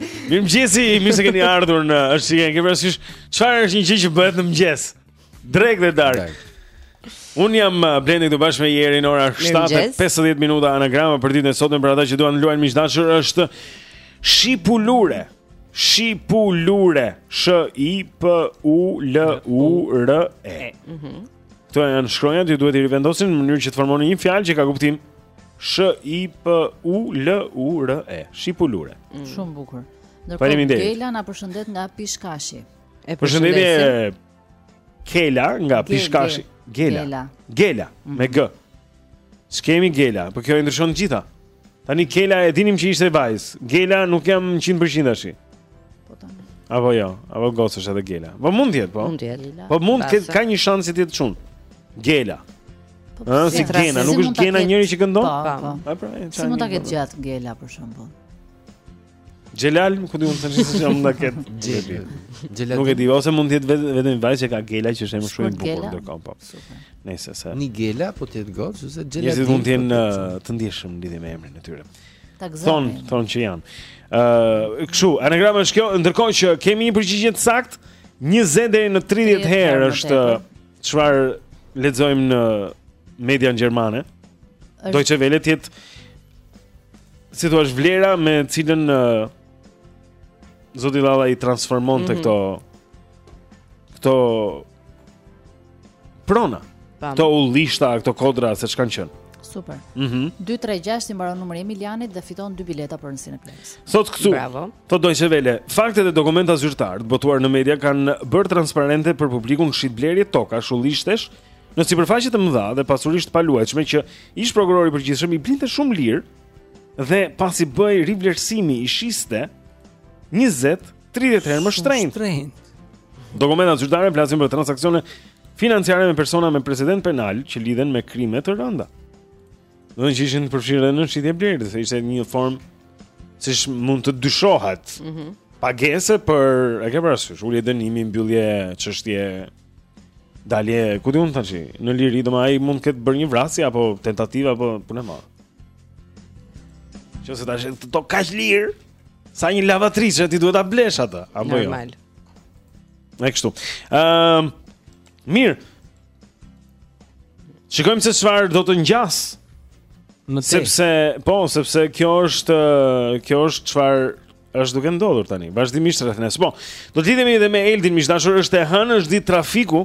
B: Mirëmëngjesi, mirë se keni ardhur në është si, e ke parasysh çfarë është një gjë që bëhet në mëngjes, drekë dhe darkë. Drekë. Unë jam uh, Blendi këtu bashkë me Jerin ora 7.50 minuta anagrama për ditën e sotme për ata që duan të luajnë miq të dashur është Shipulure Shipulure Shë-i-p-u-l-u-r-e Shipulure Këto janë shkronjat, ju duhet t'i rivendosni në mënyrë që të formoni një fjalë që ka kuptim Sh I P U L U R E. Shipulure. Mm.
F: Shumë bukur. Ndërkohë Kela na përshëndet nga Pishkashi.
D: E
B: përshëndetje Kela nga Pishkashi. Gela.
F: Gela
B: me G. Ç'kemi Gela, por kjo i ndryshon të gjitha. Tani Kela e dinim që ishte vajzë. Gela nuk jam 100% tash.
F: Po tani.
B: Apo jo, apo goc është edhe Gela. Po mund të jetë, po.
D: Mund të jetë.
B: Po mund, ka një shans të jetë çun. Gela.
F: Po,
B: po si Gena, nuk është Gena njëri që këndon?
F: Po, po.
B: po. Pra,
F: si mund ta ketë
B: të
F: gjatë Gela për shembull?
B: Xhelal, nuk e di unë tani se jam nga ket. Xhelal.
C: Xhelal.
B: Nuk e di, ose mund të jetë vetëm vetëm vajzë që ka Gela që është emër shumë i bukur ndërkohë po. Nëse sa.
C: Ni Gela po të jetë gocë ose Gela.
B: Njerëzit mund të jenë po uh, të ndjeshëm lidhje me emrin e tyre. Thon, thon që janë. Ë, uh, kështu, anagrama është kjo, ndërkohë që kemi një përgjigje të saktë, 20 deri në 30 herë është çfarë lexojmë në median gjermane. Deutsche Welle të jetë si thua vlera me të cilën uh, Zoti Llalla i transformonte
D: mm -hmm.
B: këto këto prona. Këto ullishta, këto kodra se ç'kanë qenë.
F: Super.
B: Mhm.
F: Mm 236 i mbaron numri Emilianit dhe fiton dy bileta për nesër në Cineplexx.
B: Sot këtu.
D: Bravo.
B: Thotë Deutsche Welle. Faktet e dokumenta zyrtarë të botuar në media kanë bërë transparente për publikun shitblerje tokash, ullishtesh, në sipërfaqe të mëdha dhe pasurish të paluajtshme që ish prokurori i përgjithshëm i blinte shumë lirë dhe pasi bëhej rivlerësimi i shiste 20 30 herë më shtrenjtë. Dokumentat zyrtare flasin për transaksione financiare me persona me precedent penal që lidhen me krime të rënda. Do të thonë që ishin të përfshirë në shitje blerje, se ishte një formë si sh mund të dyshohet.
D: Mhm.
B: Mm Pagese për, e ke parasysh, ulje dënimi, mbyllje çështje dalje, ku di unë tash, në liri, domethënë ai mund të ketë bërë një vrasje apo tentativë apo punë më. Jo se tash të to kaq lirë. Sa një lavatriçe ti duhet ta blesh atë, apo jo?
D: Normal.
B: Ne kështu. Ëm ehm, Mirë. Shikojmë se çfarë do të ngjasë.
E: Më tej.
B: Sepse, po, sepse kjo është kjo është çfarë është duke ndodhur tani. Vazhdimisht rreth nesh. Po, do të lidhemi edhe me Eldin, miq të dashur, është e hënë,
I: është ditë trafiku.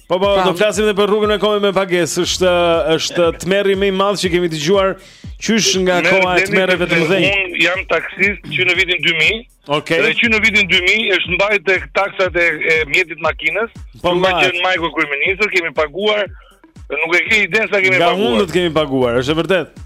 B: Po po, do flasim edhe për rrugën e kombit me pagesë. Është është tmerri më i madh që kemi dëgjuar qysh nga koha e tmerreve të mëdhenj.
I: Unë jam taksist që në vitin 2000.
B: Okej. Okay.
I: Dhe që në vitin 2000 është mbajtur tek taksat e, e mjetit makinës.
B: Po
I: më
B: që
I: në maj kur kryeministër kemi paguar nuk e ke idenë sa kemi
B: nga
I: paguar.
B: Nga hundët kemi paguar, është e
I: vërtetë.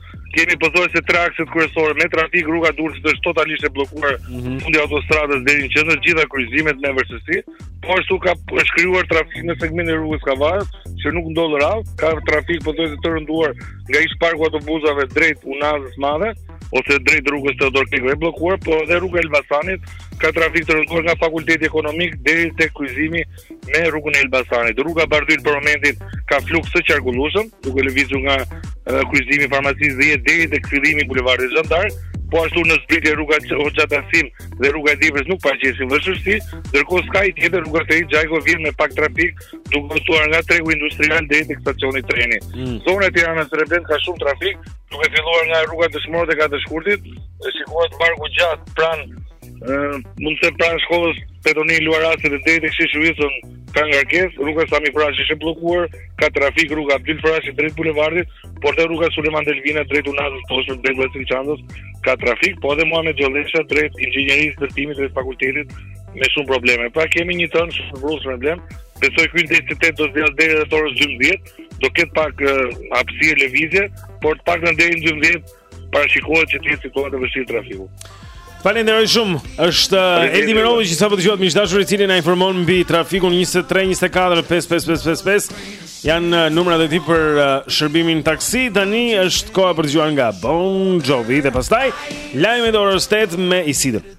B: Kemi
I: pothuajse tre akset kryesore me trafik, rruga e Durrësit është totalisht e bllokuar mm -hmm. fundi i autostradës deri në qendër, gjitha kryqëzimet me vështirësi. Po ashtu ka është krijuar trafik në segmentin e rrugës Kavajës, që nuk ndodh rrallë, ka trafik pothuajse të rënduar nga ish parku i autobusave drejt Unazës së Madhe ose drejt rrugës Teodor Keko e bllokuar, po edhe rruga e Elbasanit ka trafik të rënduar nga Fakulteti Ekonomik deri te kryqëzimi me rrugën e Elbasanit. Rruga Bardhyl për momentin ka fluks të qarkullueshëm, duke lëvizur nga kryqëzimi i farmacisë dhjetë deri tek fillimi i bulevardit Zhan d'Ark, po ashtu në zbritje rruga Hoxha Tahsim dhe rruga e Dibrës nuk paraqesin vështirësi, ndërkohë skaji tjetër rruga Ferit Xhajko vjen me pak trafik, duke filluar nga tregu industrial deri tek stacioni i trenit. Mm. Zona e Tiranës së Re ka shumë trafik, duke filluar nga rruga Dëshmorët e Katër Shkurtit, shikohet vargu i gjatë pranë mund të pranë shkollës Petro Nini Luarasi dhe deri tek Sheshi Wilson ka ngarkesë, rruga Sami Frashëri është e bllokuar, ka trafik rruga Abdyl Frashëri drejt bulevardit, po edhe rruga Sulejman Delvina drejt Unazës poshtë drejt Vasil Shantos ka trafik, po edhe Muhamet Gjollesha drejt inxhinierisë së ndërtimit drejt fakultetit me shumë probleme. Pra kemi një tënë shumë të vrullë problem, besoj ky intensitet do të zgjasë deri rreth orës 12, do të ketë pak uh, hapësirë lëvizje, por të paktën deri në 12 parashikohet që të jetë situatë e vështirë trafiku.
J: Falenderoj shumë. Është Eldi Mirovic që sapo dëgjuat miq të dashur i cili na informon mbi trafikun 23 24 5555. Janë uh, numrat e tij për uh, shërbimin taksi. Tani është koha për të dëgjuar nga Bon Jovi dhe pastaj lajmet e orës 8 me
K: Isidën.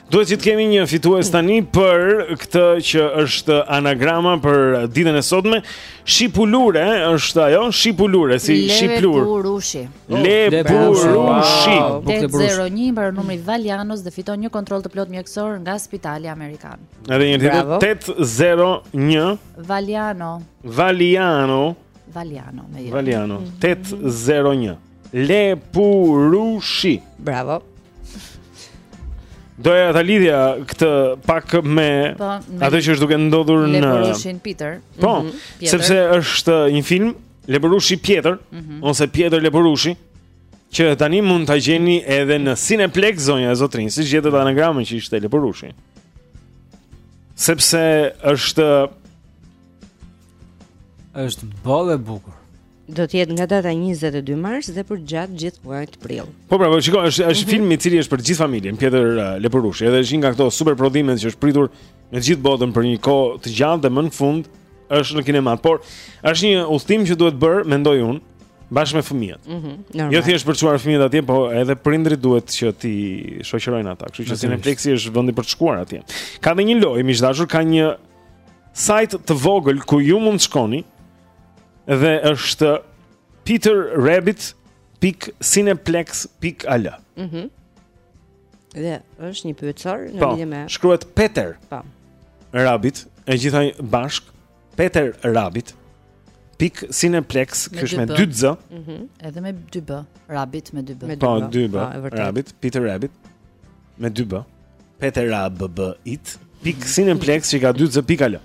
K: Duhet që të kemi një fitues tani për këtë që është anagrama për ditën e sotme. Shipulure është ajo, shipulure si shiplur.
F: Lepurushi.
K: Lepurushi.
F: 801 për numrin e Valianos dhe fiton një kontroll të plotë mjekësor nga Spitali Amerikan.
K: Edhe një tjetër 801
F: Valiano.
K: Valiano.
F: Valiano me jo.
K: Valiano 801. Lepurushi.
D: Bravo.
K: Doja ta lidhja këtë pak me,
F: po, me
K: atë që është duke ndodhur me
F: Lepurushin Pjetër.
K: Po,
F: mm -hmm.
K: sepse është një film Lepurushi Pjetër
F: mm -hmm.
K: ose Pjetër Lepurushi që tani mund ta gjeni edhe në Cineplex zonja e zotërinj, siç e gjetët mm -hmm. anagramën që ishte Lepurushi. Sepse është
E: është boll e bukur.
D: Do të jetë nga data 22 mars dhe përgjatë gjithë muajit prill.
K: Po bravo, po, shikoj, është është mhm. film i cili është për gjithë familjen, Pjetër uh, Lepurushi, edhe është një nga këto superprodhime që është pritur në gjithë botën për një kohë të gjatë dhe më në fund është në kinema, por është një udhtim që duhet bërë, mendoj unë, bashkë me fëmijët.
D: Ëh, mm normal.
K: Jo thjesht për të çuar fëmijët atje, po edhe prindërit duhet që t'i shoqërojnë ata. Kështu që Cineplexi është vendi për të shkuar atje. Ka dhe një lojë, miq të dashur, ka një site të vogël ku ju mund të shkoni Dhe është Peter Rabbit pikë cineplex pikë al.
D: Mhm. Dhe është një pyetësor në
K: po,
D: lidhje me
K: Shkruhet Peter.
D: Po.
K: Rabbit,
B: e gjitha bashkë Peter Rabbit pikë cineplex
F: kish
B: me 2 x. Mhm.
F: Edhe me 2 b. Rabbit me 2
D: b.
B: Po 2 b.
D: Po,
B: Rabbit, Peter Rabbit me 2 b. Peter Rabbit pikë cineplex që ka 2 x pikë al.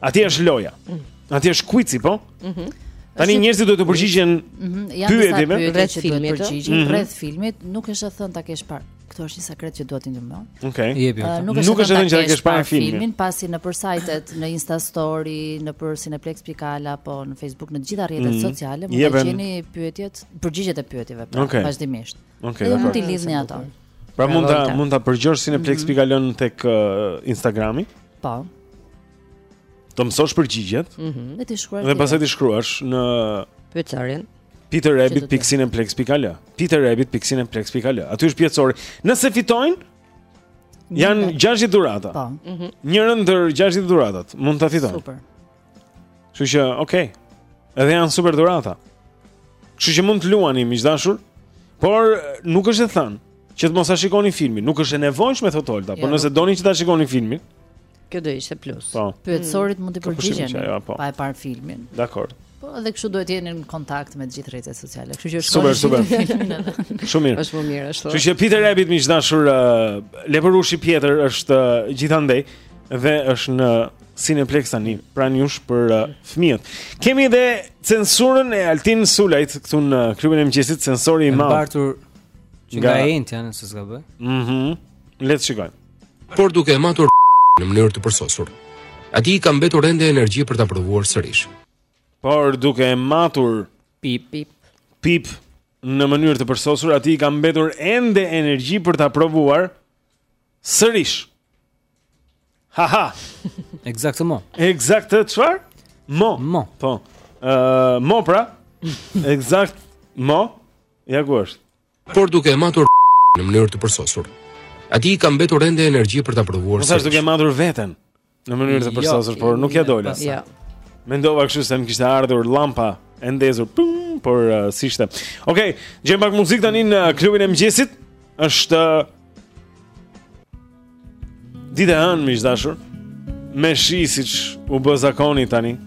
B: Atje është loja. Mm. Atje është kuici, po?
D: Mhm.
B: Mm
F: Tani
B: njerëzit duhet të përgjigjen
F: mhm,
B: pyetjeve
D: rreth filmit,
B: mhm.
F: rreth filmit, nuk është e thënë ta kesh parë. Ky është një sekret që duhet të ndajmë.
B: Okej.
E: Okay.
F: Nuk është
B: e thënë që ta kesh parë filmin,
F: pasi nëpër sajtet, në Insta Story, nëpër Cineplexx pikë al apo në Facebook, në të gjitha rrjetet
B: mhm.
F: sociale, mund të gjeni pyetjet, përgjigjet e pyetjeve pra, vazhdimisht.
B: Okej.
F: Dhe mund t'i lidhni ato.
B: Pra mund ta mund ta përgjigjesh Cineplexx pikë al tek uh, Instagrami.
F: Po.
B: Të mësosh përgjigjet.
D: Mhm.
F: Mm dhe t'i shkruash.
B: Dhe pastaj t'i shkruash në
D: pyetësorin.
B: Peter Rabbit pikë Cineplexx pikë al. Peter Rabbit pikë Cineplexx pikë al. Aty është pyetësori. Nëse fitojnë janë 60 dhurata.
F: Po. Mhm.
B: Mm Njërën ndër 60 dhuratat mund ta fitojnë.
F: Super.
B: Kështu që, okay. Edhe janë super dhurata. Kështu që mund të luani miq të dashur, por nuk është e thënë që të mos ta shikoni filmin. Nuk është e nevojshme thotë Olta, por
F: jo.
B: nëse doni që ta shikoni filmin,
D: kjo do ishte plus.
B: Po.
F: Pyetësorit mund
B: t'i
F: përgjigjen
B: po.
F: pa e parë filmin.
B: Dakord.
F: Po edhe kështu duhet të jeni në kontakt me të gjithë rrjetet sociale. Kështu që është
B: super
F: super.
B: Shumë mirë.
D: Është më mirë ashtu.
B: Kështu që Peter Rabbit miq të dashur, uh, Lepurushi Piter është uh, gjithandej dhe është në Cineplexx tani pranë jush për uh, fëmijët. Kemi edhe censurën e Altin Sulajt këtu në klubin e mëngjesit, censori i madh.
E: Mbartur që nga Entiana se s'ka bërë.
B: Mhm. Mm Le të shikojmë.
L: Por duke e matur në mënyrë të përsosur. Atij i ka mbetur ende energji për ta provuar sërish.
B: Por duke e matur
E: pip
D: pip
B: pip në mënyrë të përsosur, atij i ka mbetur ende energji për ta provuar Sërish. Ha
E: ha.
B: Ekzakt mo. Ekzakt çfarë? Mo.
E: Mo.
B: Po. Ë, uh, mo pra. Ekzakt mo. Ja ku është.
L: Por duke e matur në mënyrë të përsosur. Atij i ka mbetur ende energji për ta provuar.
B: Mos është duke
L: e
B: matur veten. Në mënyrë të
E: jo,
B: përsosur, por nuk ia dola.
D: Jo.
B: Mendova kështu se më kishte ardhur llamba e ndezur, pum, por uh, s'ishte. Okej, okay, gjejmë pak muzikë tani në klubin e mëngjesit. Është uh, ditë e hënë, miq të dashur. Me shi siç u bë zakoni tani.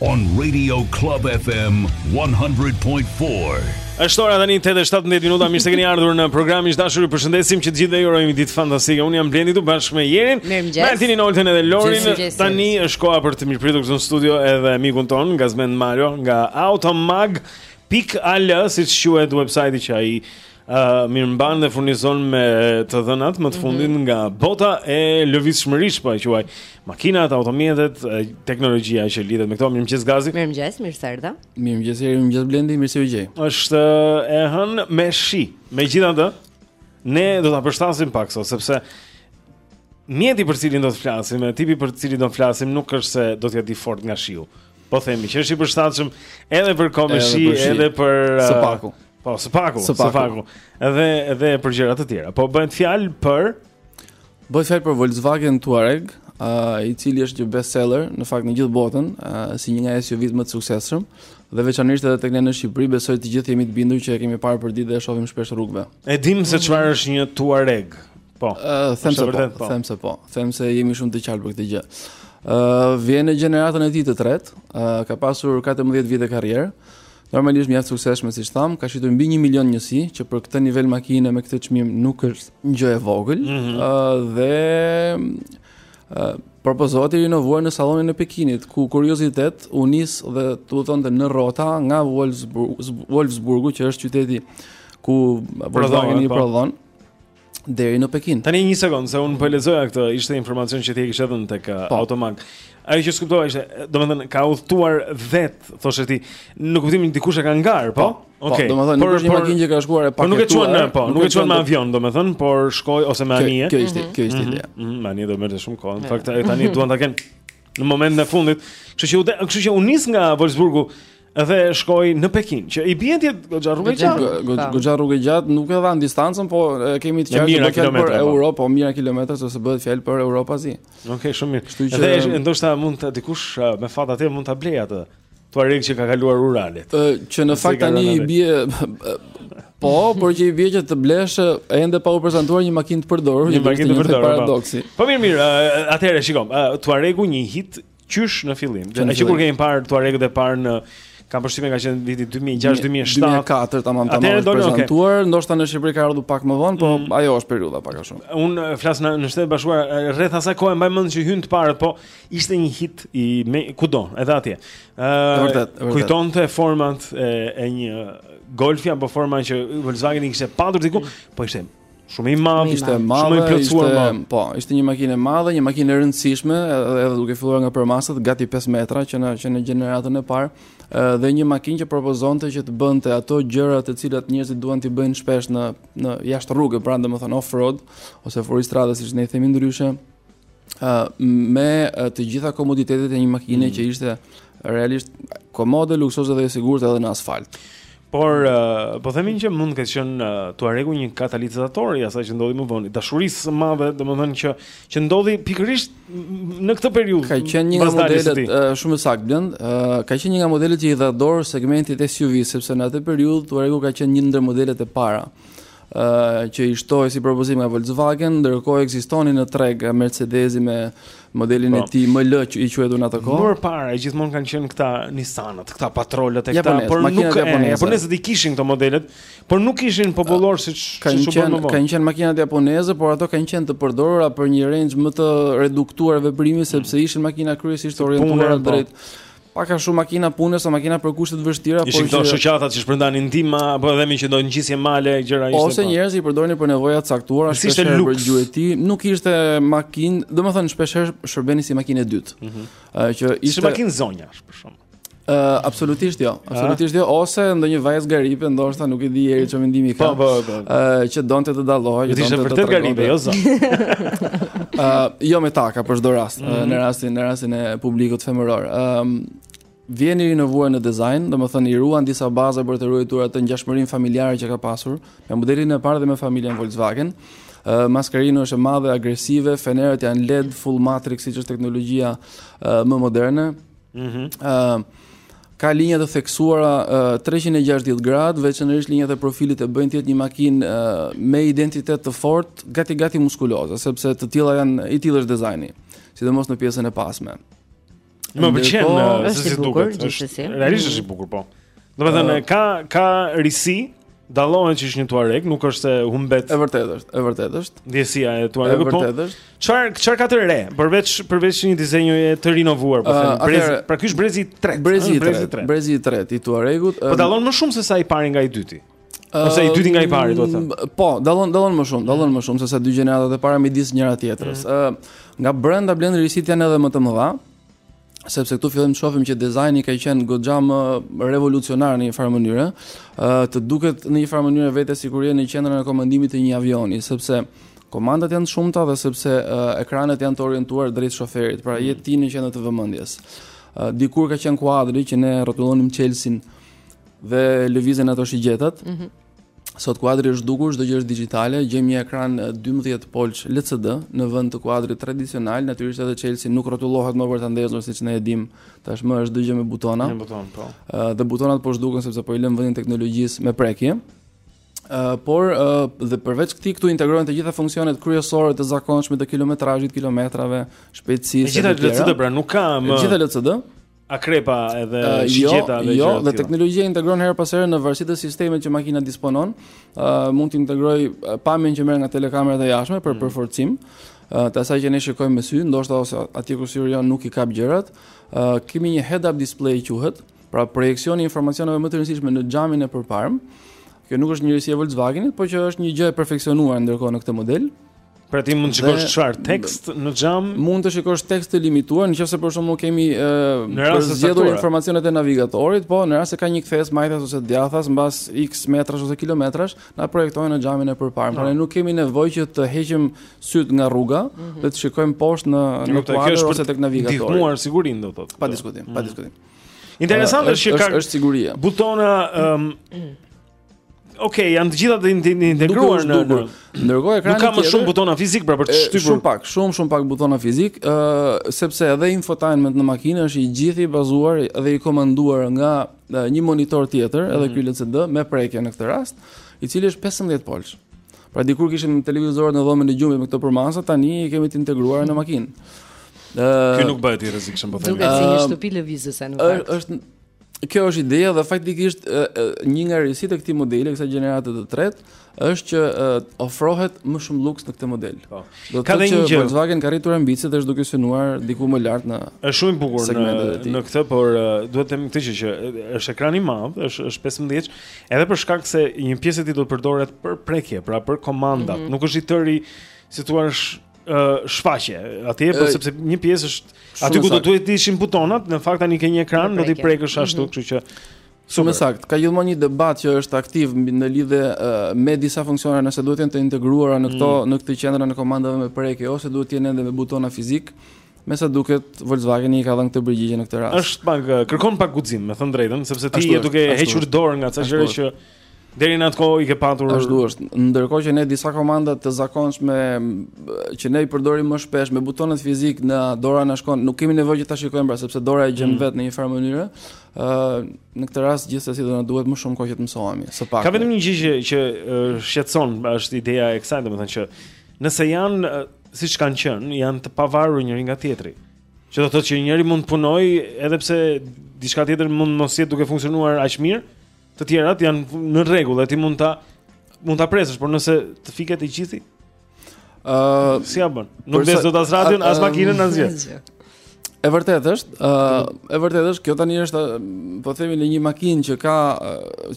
M: on
N: Radio Club FM 100.4.
B: Është ora tani 8:17 minuta, mirë se keni ardhur në program miq të dashur. Ju përshëndesim që të gjithëve ju urojmë ditë fantastike. Unë jam Blendi këtu bashkë me Jerin, Altinin, Oltën edhe Lorin. Tani është koha për të mirëpritur këtu në studio edhe mikun tonë, Gazmend Mario nga Automag.al, siç quhet websajti që ai Uh, mirëmban dhe furnizon me të dhënat më të mhm. fundit nga bota e lëvizshmërisë po e quaj makinat, automjetet, teknologjia që lidhet me këto mirëmëngjes Gazi
D: mirëmëngjes, mirë se erdhe
C: mirëmëngjes, mirëmëngjes Blendi, mirë se u gjej
B: është e hënë me shi megjithatë ne do ta përshtasim pak sot sepse mjeti për cilin do të flasim tipi për cilin do të flasim nuk është se do t'ja di fort nga shiu Po themi që është i përshtatshëm edhe për kohë me shi,
C: edhe,
B: edhe për uh,
C: së paku.
B: Po, së
C: paku,
B: së paku. Edhe edhe për gjëra të tjera. Po bëhet fjalë për
C: bëhet fjalë për Volkswagen Touareg, uh, i cili është një best seller në fakt në gjithë botën, uh, si një nga SUV-të më të suksesshëm dhe veçanërisht edhe tek ne në Shqipëri, besoj të gjithë jemi të bindur që e kemi parë përditë dhe e shohim shpesh rrugëve.
B: E dim se çfarë është një Touareg. Po.
C: Uh, them, se
B: vërtet,
C: po, po. them se po. Them se jemi shumë të qartë për këtë gjë. Ë uh, vjen në gjeneratën e tij të tretë, uh, ka pasur 14 vite karrierë. Normalisht mjaft të suksesshme siç thamë, ka shitur mbi 1 milion njësi, që për këtë nivel makine me këtë çmim nuk është gjë e vogël. Ë
B: mm -hmm.
C: uh, dhe uh, propozohet i rinovuar në sallonin e Pekinit, ku kuriozitet u nis si të thuash në rrota nga Wolfsburg, Wolfsburgu që është qyteti ku Volkswagen i prodhon. Po. deri në Pekin.
B: Tani një sekond, se unë po lexoja këtë, ishte informacion që ti e kishe dhënë tek uh,
C: po.
B: automag. Ajo që skuptova ishte, domethënë ka udhëtuar vetë, thoshe ti, në kuptimin dikush e ka ngarë, po? po.
C: po Okej. Okay. Domethënë nuk është një makinë që ka shkuar e paketuar.
B: Po nuk e çuan
C: në,
B: po, nuk e çuan me avion, domethënë, por shkoi ose me anije.
C: Kjo ishte, mhm. kjo ishte
B: mhm.
C: ideja.
B: Mhm, me anije do merrte shumë kohë. Në fakt tani duan ta kenë në momentin e fundit. Kështu që, kështu që u nis nga Wolfsburgu Dhe shkoi në Pekin, që i bie të jetë goxha rrugë gjatë.
C: Goxha rrugë gjatë, nuk e dhanë distancën, po e kemi të qartë që bëhet për
B: po.
C: Europë, po mijëra kilometra ose bëhet fjalë për Europë Azi.
B: Okej, okay, shumë mirë.
C: Kështu që
B: dhe ndoshta mund të dikush me fat atë mund ta blej atë. Tuareg që ka kaluar
C: Uralet. Që në fakt tani i bie Po, por që i bie që të blesh ende pa u prezantuar një makinë të përdorur,
B: një makinë të përdorur. Po.
C: Paradoksi.
B: Po mirë, mirë, atëherë shiko. Tuaregu një hit Qysh në fillim.
C: Që
B: kur kemi parë tuaregët e parë në kam përshtypjen ka qenë viti 2006 2007
C: 2004 tamam tamam është
B: prezantuar okay.
C: ndoshta në Shqipëri ka ardhur pak më vonë po mm. ajo është periudha pak a shumë
B: unë flas në në Shtetet e Bashkuara rreth asaj kohe mbaj mend që hynë të parët po ishte një hit i me, kudo edhe atje ë
C: vërtet
B: kujtonte format e, e një golfi apo forma që Volkswagen i kishte patur diku mm. po ishte Shumë i madh,
C: ishte
B: e
C: madhe,
B: ishte e
C: plotësuar
B: më.
C: Po, ishte një makinë e madhe, një makinë e rëndësishme, edhe, edhe duke filluar nga përmasat, gati 5 metra që në që në gjeneratën e parë, dhe një makinë që propozonte që të bënte ato gjëra të cilat njerëzit duan t'i bëjnë shpesh në në jashtë rruge, pra domethënë off-road ose fuoristradë siç ne i themi ndryshe, ë me të gjitha komoditetet e një makine
B: mm.
C: që ishte realisht komode, luksoze dhe e sigurt edhe në asfalt.
B: Por uh, po themin që mund të ketë qenë uh, Touaregu një katalizator i asaj që ndodhi më vonë, dashurisë së madhe, domethënë që që ndodhi pikërisht në këtë periudhë.
C: Ka qenë një nga modelet uh, shumë saktë Blendi, uh, ka qenë një nga modelet që i dha dorë segmentit SUV sepse në atë periudhë Touaregu ka qenë një ndër modelet e para. që u shtua si propozim nga Volkswagen, ndërkohë ekzistonin në treg Mercedesi me modelin e
B: po.
C: tij ML që u quajt në atë kohë.
B: Më parë gjithmonë kanë qenë këta Nissanët, këta Patrolët e këta, por nuk e
C: kanë.
B: Por nëse ti kishin këto modelet, por nuk ishin popullorë siç siç u
C: bënë
B: më vonë.
C: Kanë qenë makinat japoneze, por ato kanë qenë të përdorura për një range më të reduktuar veprimi sepse ishin makina kryesisht të
B: orientuara po.
C: drejt pak a shumë makina pune ose makina për kushte të vështira, por
B: ishin këto shoqatat që shpërndanin ndihma apo edhe meqë do ngjisje male gjëra ishte.
C: Ose njerëz i përdornin për nevoja të caktuara, shpesh edhe për gjueti, nuk ishte makinë, domethënë shpesh herë shërbente si makinë e dytë.
B: Ëh,
C: mhm. që
B: ishte
C: si
B: makinë zonjash për shembull.
C: Ëh, absolutisht jo, absolutisht jo, ose ndonjë vajzë garipe, ndoshta nuk e di Eri çfarë mendimi ka.
B: Po, po, po.
C: Ëh, që donte të dallohej,
B: që
C: donte të
B: dallohej.
C: Ishte
B: vërtet garipe, jo zonjë.
C: Ëh, jo me taka për çdo rast. mm
B: -hmm.
C: në rastin në rastin e publikut femëror. Ëm um, vjen i rinovuar në dizajn, domethënë i ruan disa baza për të ruajtur atë ngjashmërinë familjare që ka pasur me modelin e parë dhe me familjen Volkswagen. Uh, maskerino është e madhe, agresive, fenerët janë LED, full matrix, siç është teknologjia uh, më moderne,
B: Mhm.
C: Mm uh, ka linja të theksuara uh, 360 gradë, veçanërisht linjat e profilit e bëjnë të jetë një makinë uh, me identitet të fortë, gati gati muskuloze, sepse të tilla janë i tillë është dizajni, sidomos në pjesën e pasme.
B: Më pëlqen, është i bukur,
D: është
B: realisht është i bukur, po. Domethënë ka ka risi, dallohet që është një Touareg, nuk është se humbet.
C: E vërtetë është, e vërtetë është.
B: Ndjesia e
C: Touaregut.
B: Po, e
C: vërtetë është.
B: Çfarë çfarë ka të re, përveç përveç një dizenjoje të rinovuar, po them,
C: brez,
B: pra ky është brezi i tretë,
C: brezi i tretë, brezi i tretë i Touaregut.
B: Po dallon më shumë se sa i pari nga i dyti. Ose i dyti nga i pari, dua të them.
C: Po, dallon dallon më shumë, dallon më shumë se sa dy gjeneratat e para midis njëra tjetrës. Ë, mm. nga brenda Blendi risitë janë edhe më të mëdha. sepse këtu fillojmë të shohim që dizajni ka qenë goxha më revolucionar në një farë mënyre, të duket në një farë mënyre vetja sikur je në qendrën e komandimit të një avioni, sepse komandat janë të shumta dhe sepse uh, ekranet janë të orientuar drejt shoferit, pra je ti në qendër të vëmendjes. Uh, dikur ka qenë kuadri që ne rrotullonim çelësin dhe lëviznin ato shigjetat.
D: Mm -hmm.
C: Sot kuadri është zhdukur, çdo gjë është digjitale, gjejmë një ekran 12 polsh LCD në vend të kuadrit tradicional, natyrisht edhe çelësi nuk rrotullohet më për ta ndezur siç ne e dimë, tashmë është çdo gjë me butona.
B: Me buton, po.
C: Uh, dhe butonat po zhduken sepse po i lënë vendin teknologjisë me prekje. Uh, por uh, dhe përveç këtij këtu integrohen të gjitha funksionet kryesore të zakonshme të kilometrazhit, kilometrave, shpejtësisë. Të gjitha
B: LCD pra nuk ka më.
C: Të gjitha LCD.
B: akrepa edhe
C: uh,
B: shigjeta
C: jo,
B: dhe
C: teknologjia integron herë pas here në varësi të sistemit që makina disponon, uh, mund të integrojë uh, pamjen që merr nga telekamerat e jashtme për mm. përforcim, uh, të asaj që ne shikojmë me sy, ndoshta ose aty ku syri jonë nuk i kap gjërat, uh, kemi një head-up display quhet, pra projeksion i informacioneve më të rëndësishme në xhamin e përparmë. Kjo nuk është një risi e Volkswagenit, por që është një gjë e perfeksionuar ndërkohë në këtë model,
B: Pra ti mund të shikosh çfarë tekst në xham?
C: Mund të shikosh tekst të limituar, në qoftë se për shembull kemi
B: zgjedhur
C: informacionet e navigatorit, po në rast se ka një kthesë majtas ose djathas mbas x metrash ose kilometrash, na projektohen në xhamin e përparë. Pra ne nuk kemi nevojë që të heqim sytë nga rruga mm -hmm. dhe të shikojmë poshtë në në kuadër ose tek navigatori.
B: Kjo është për të ndihmuar sigurinë do të thotë.
C: Pa diskutim, mm -hmm. pa mhm.
B: diskutim.
C: Interesante
B: është që ka
C: është siguria.
B: Butona ëm um, Ok, janë të gjitha të integruar në në.
C: Ndërkohë ekrani
B: nuk ka më shumë butona fizikë pra për të shtypur.
C: Shumë pak, shumë shumë pak butona fizikë, ë uh, sepse edhe infotainment në makinë është i gjithë i bazuar dhe i komanduar nga uh, një monitor tjetër, edhe
B: mm -hmm.
C: ky LCD me prekje në këtë rast, i cili është 15 polsh. Pra dikur kishim televizorët në dhomën e gjumit me këto përmasa, tani i kemi të integruar në makinë. Ë uh,
B: Ky nuk bëhet i rrezikshëm po themi.
D: Duket si një shtëpi lëvizëse në fakt.
C: Është Kjo është ideja dhe faktikisht një nga risitë e këtij modeli, kësaj gjenerate të tretë, është që ofrohet më shumë luks në këtë model.
B: Po.
C: Do të thotë që Volkswagen ka rritur ambiciet dhe është duke synuar diku më lart në
B: Është shumë i bukur në në këtë, por duhet të them këtë që, që është ekran i madh, është është 15 inç, edhe për shkak se një pjesë e tij do të përdoret për prekje, pra për komandat.
C: Mm -hmm.
B: Nuk është i tëri si të thuash shfaqje atje po sepse një pjesë është aty ku do duhet të ishin butonat në fakt tani ke një ekran do t'i prekësh ashtu
D: mhm.
B: kështu që
C: Shumë saktë, ka gjithmonë një debat që është aktiv në lidhje me disa funksione nëse duhet të jenë të integruara në këto
B: mm.
C: në këtë qendrën e komandave me prekje ose duhet të jenë edhe me butona fizikë. Me sa duket Volkswagen i ka dhënë këtë përgjigje në këtë rast.
B: Është pak kërkon pak guxim, me thënë të drejtën, sepse ti je duke hequr dorë nga ca gjëra që Deri në atë kohë i ke patur
C: ashtu është. Ndërkohë që ne disa komanda të zakonshme që ne i përdorim më shpesh me butonat fizikë në dora na shkon, nuk kemi nevojë që ta shikojmë pra sepse dora e gjen
B: mm.
C: vetë në një farë mënyre. ë uh, Në këtë rast gjithsesi do na duhet më shumë kohë që të mësohemi. Së paku.
B: Ka vetëm një gjë që që uh, shqetëson, pra, është ideja e kësaj, domethënë që nëse janë uh, siç kanë qenë, janë të pavarur njëri nga tjetri. Që do të thotë që njëri mund të punojë edhe pse diçka tjetër mund mos jetë duke funksionuar aq mirë. Të tjerat janë në rregull, ti mund ta mund ta presësh, por nëse të fiket i gjithi,
C: ë uh,
B: si ja bën? Nuk vesh dot as radion, as makinën, as gjë.
C: E vërtetë është, ë uh, e vërtetë është, kjo tani është po themi në një makinë që ka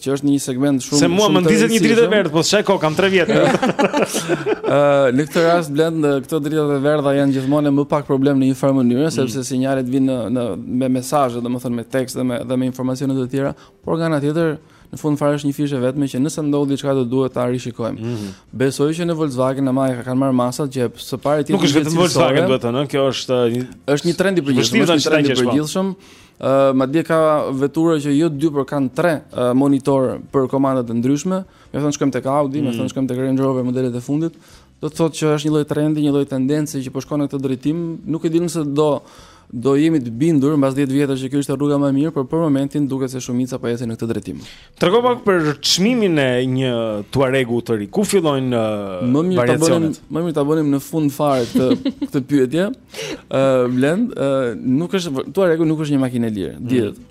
C: që është në një segment shumë
B: Se mua më ndizet një dritë e verdhë, po s'çaj kokë, kam 3 vjet.
C: Ë uh, në këtë rast Blend këto dritat e verdha janë gjithmonë më pak problem në një farë mënyre, mm. sepse sinjalet vijnë në, në me mesazhe, domethënë me tekst dhe me dhe me informacione të tjera, Por nga ana tjetër, në fund fare është një fishë e vetme që nëse ndodh diçka do duhet ta rishikojmë.
B: Mm -hmm.
C: Besoj që në Volkswagen ama ka kanë marrë masat që së pari ti
B: Nuk është vetëm Volkswagen duhet thënë, kjo është uh, një
C: është një trend i përgjithshëm, është një trend i
B: po.
C: përgjithshëm. Ë uh, madje ka vetura që jo dy por kanë tre uh, monitorë për komandat e ndryshme. Domethënë shkojmë tek Audi,
B: mm
C: -hmm. domethënë mhm. shkojmë tek Range Rover modelet e fundit Do të thotë që është një lloj trendi, një lloj tendence që po shkon në këtë drejtim, nuk e dimë nëse do do jemi të bindur mbas 10 vjetësh që kjo ishte rruga më e mirë, por për momentin duket se shumica po ecin në këtë drejtim.
B: Më trego pak për çmimin e një Tuaregu të ri. Ku fillojnë uh,
C: më mirë ta bënim, më mirë ta bënim në fund fare këtë këtë pyetje. Ë uh, Blend, uh, nuk është Tuaregu nuk është një makinë e lirë, mm. dihet. Mm.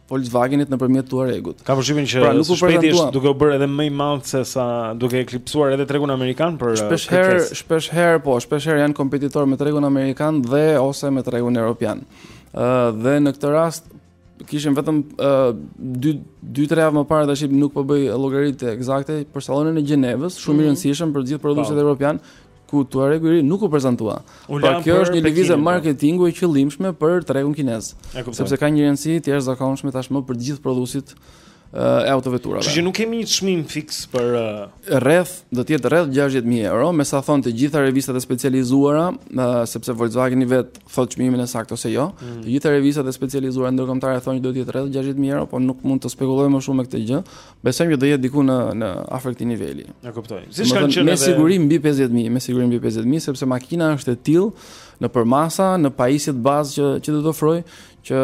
C: Volkswagenit nëpërmjet Touaregut.
B: Kam përshtypjen që
C: pra,
B: shpejti është duke u bërë edhe më i madh se sa duke eklipsuar edhe tregun amerikan për
C: shpesh uh,
B: herë,
C: shpesh herë po, shpesh herë janë kompetitor me tregun amerikan dhe ose me tregun europian. Ë uh, dhe në këtë rast kishim vetëm 2 2 3 javë më parë tash nuk po bëj llogaritë ekzakte për sallonin e Gjenevës, shumë i
B: mm -hmm.
C: rëndësishëm për të gjithë prodhuesit
B: po.
C: europian, ku Tuaregu i ri nuk u prezantua. Pra kjo është një lëvizje
B: po.
C: marketingu e qëllimshme për tregun kinez. Sepse ka një rëndësi të jashtëzakonshme tashmë për të gjithë prodhuesit e autoveturave.
B: Kështu që nuk kemi një çmim fiks për
C: rreth, do të jetë rreth 60000 euro, me sa thonë të gjitha revistat e specializuara, sepse Volkswageni vetë s'thotë çmimin e saktë ose jo.
B: Mm.
C: Të gjitha revistat e specializuara ndërkombëtare thonë që do të jetë rreth 60000 euro, por nuk mund të spekulojmë më shumë me këtë gjë. Besojmë që do jetë diku në në afër këtij niveli.
B: E kuptoj.
C: Si
B: kanë qenë
C: me siguri mbi 50000, me siguri mbi 50000 sepse makina është e tillë në përmasa, në pajisjet bazë që që do të ofrojë që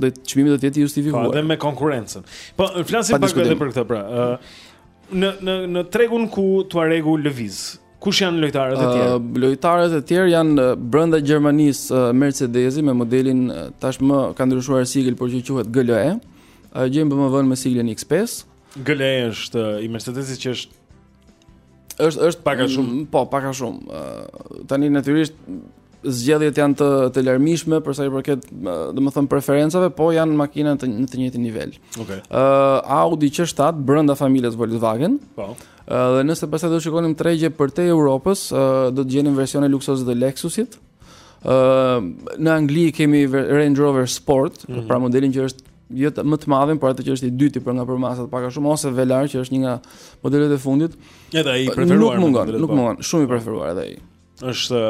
C: do të çmimi do të jetë i justifikuar.
B: Po edhe me konkurrencën. Po flasim
C: pa
B: pak edhe për këtë pra. Ë në në në tregun ku Tuaregu lëviz. Kush janë lojtarët e tjerë?
C: Uh, lojtarët e tjerë janë brenda Gjermanisë uh, Mercedesi me modelin uh, tashmë ka ndryshuar sigël por që quhet GLE. Gjejmë BMW-n me siglën X5.
B: GLE është i Mercedesit që është
C: është është
B: pak a shumë.
C: Mm, po, pak a shumë. Uh, tani natyrisht zgjedhjet janë të të larmishme për sa i përket, domethënë preferencave, po janë makina të në të njëjtin nivel.
B: Okej. Okay.
C: Uh, Audi Q7 brenda familjes Volkswagen.
B: Po.
C: Uh, dhe nëse pastaj do të shikonim tregje përtej Europës, uh, do të gjenim versione luksoze të Lexusit. Okej. në Angli kemi Range Rover Sport,
B: mm -hmm.
C: pra modelin që është jo më të madhin, por atë që është i dyti për nga përmasat pak a shumë ose Velar që është një nga modelet e fundit.
B: Edhe ai preferuar.
C: Nuk mungon, nuk
B: po.
C: mungon, shumë i preferuar edhe ai.
B: Është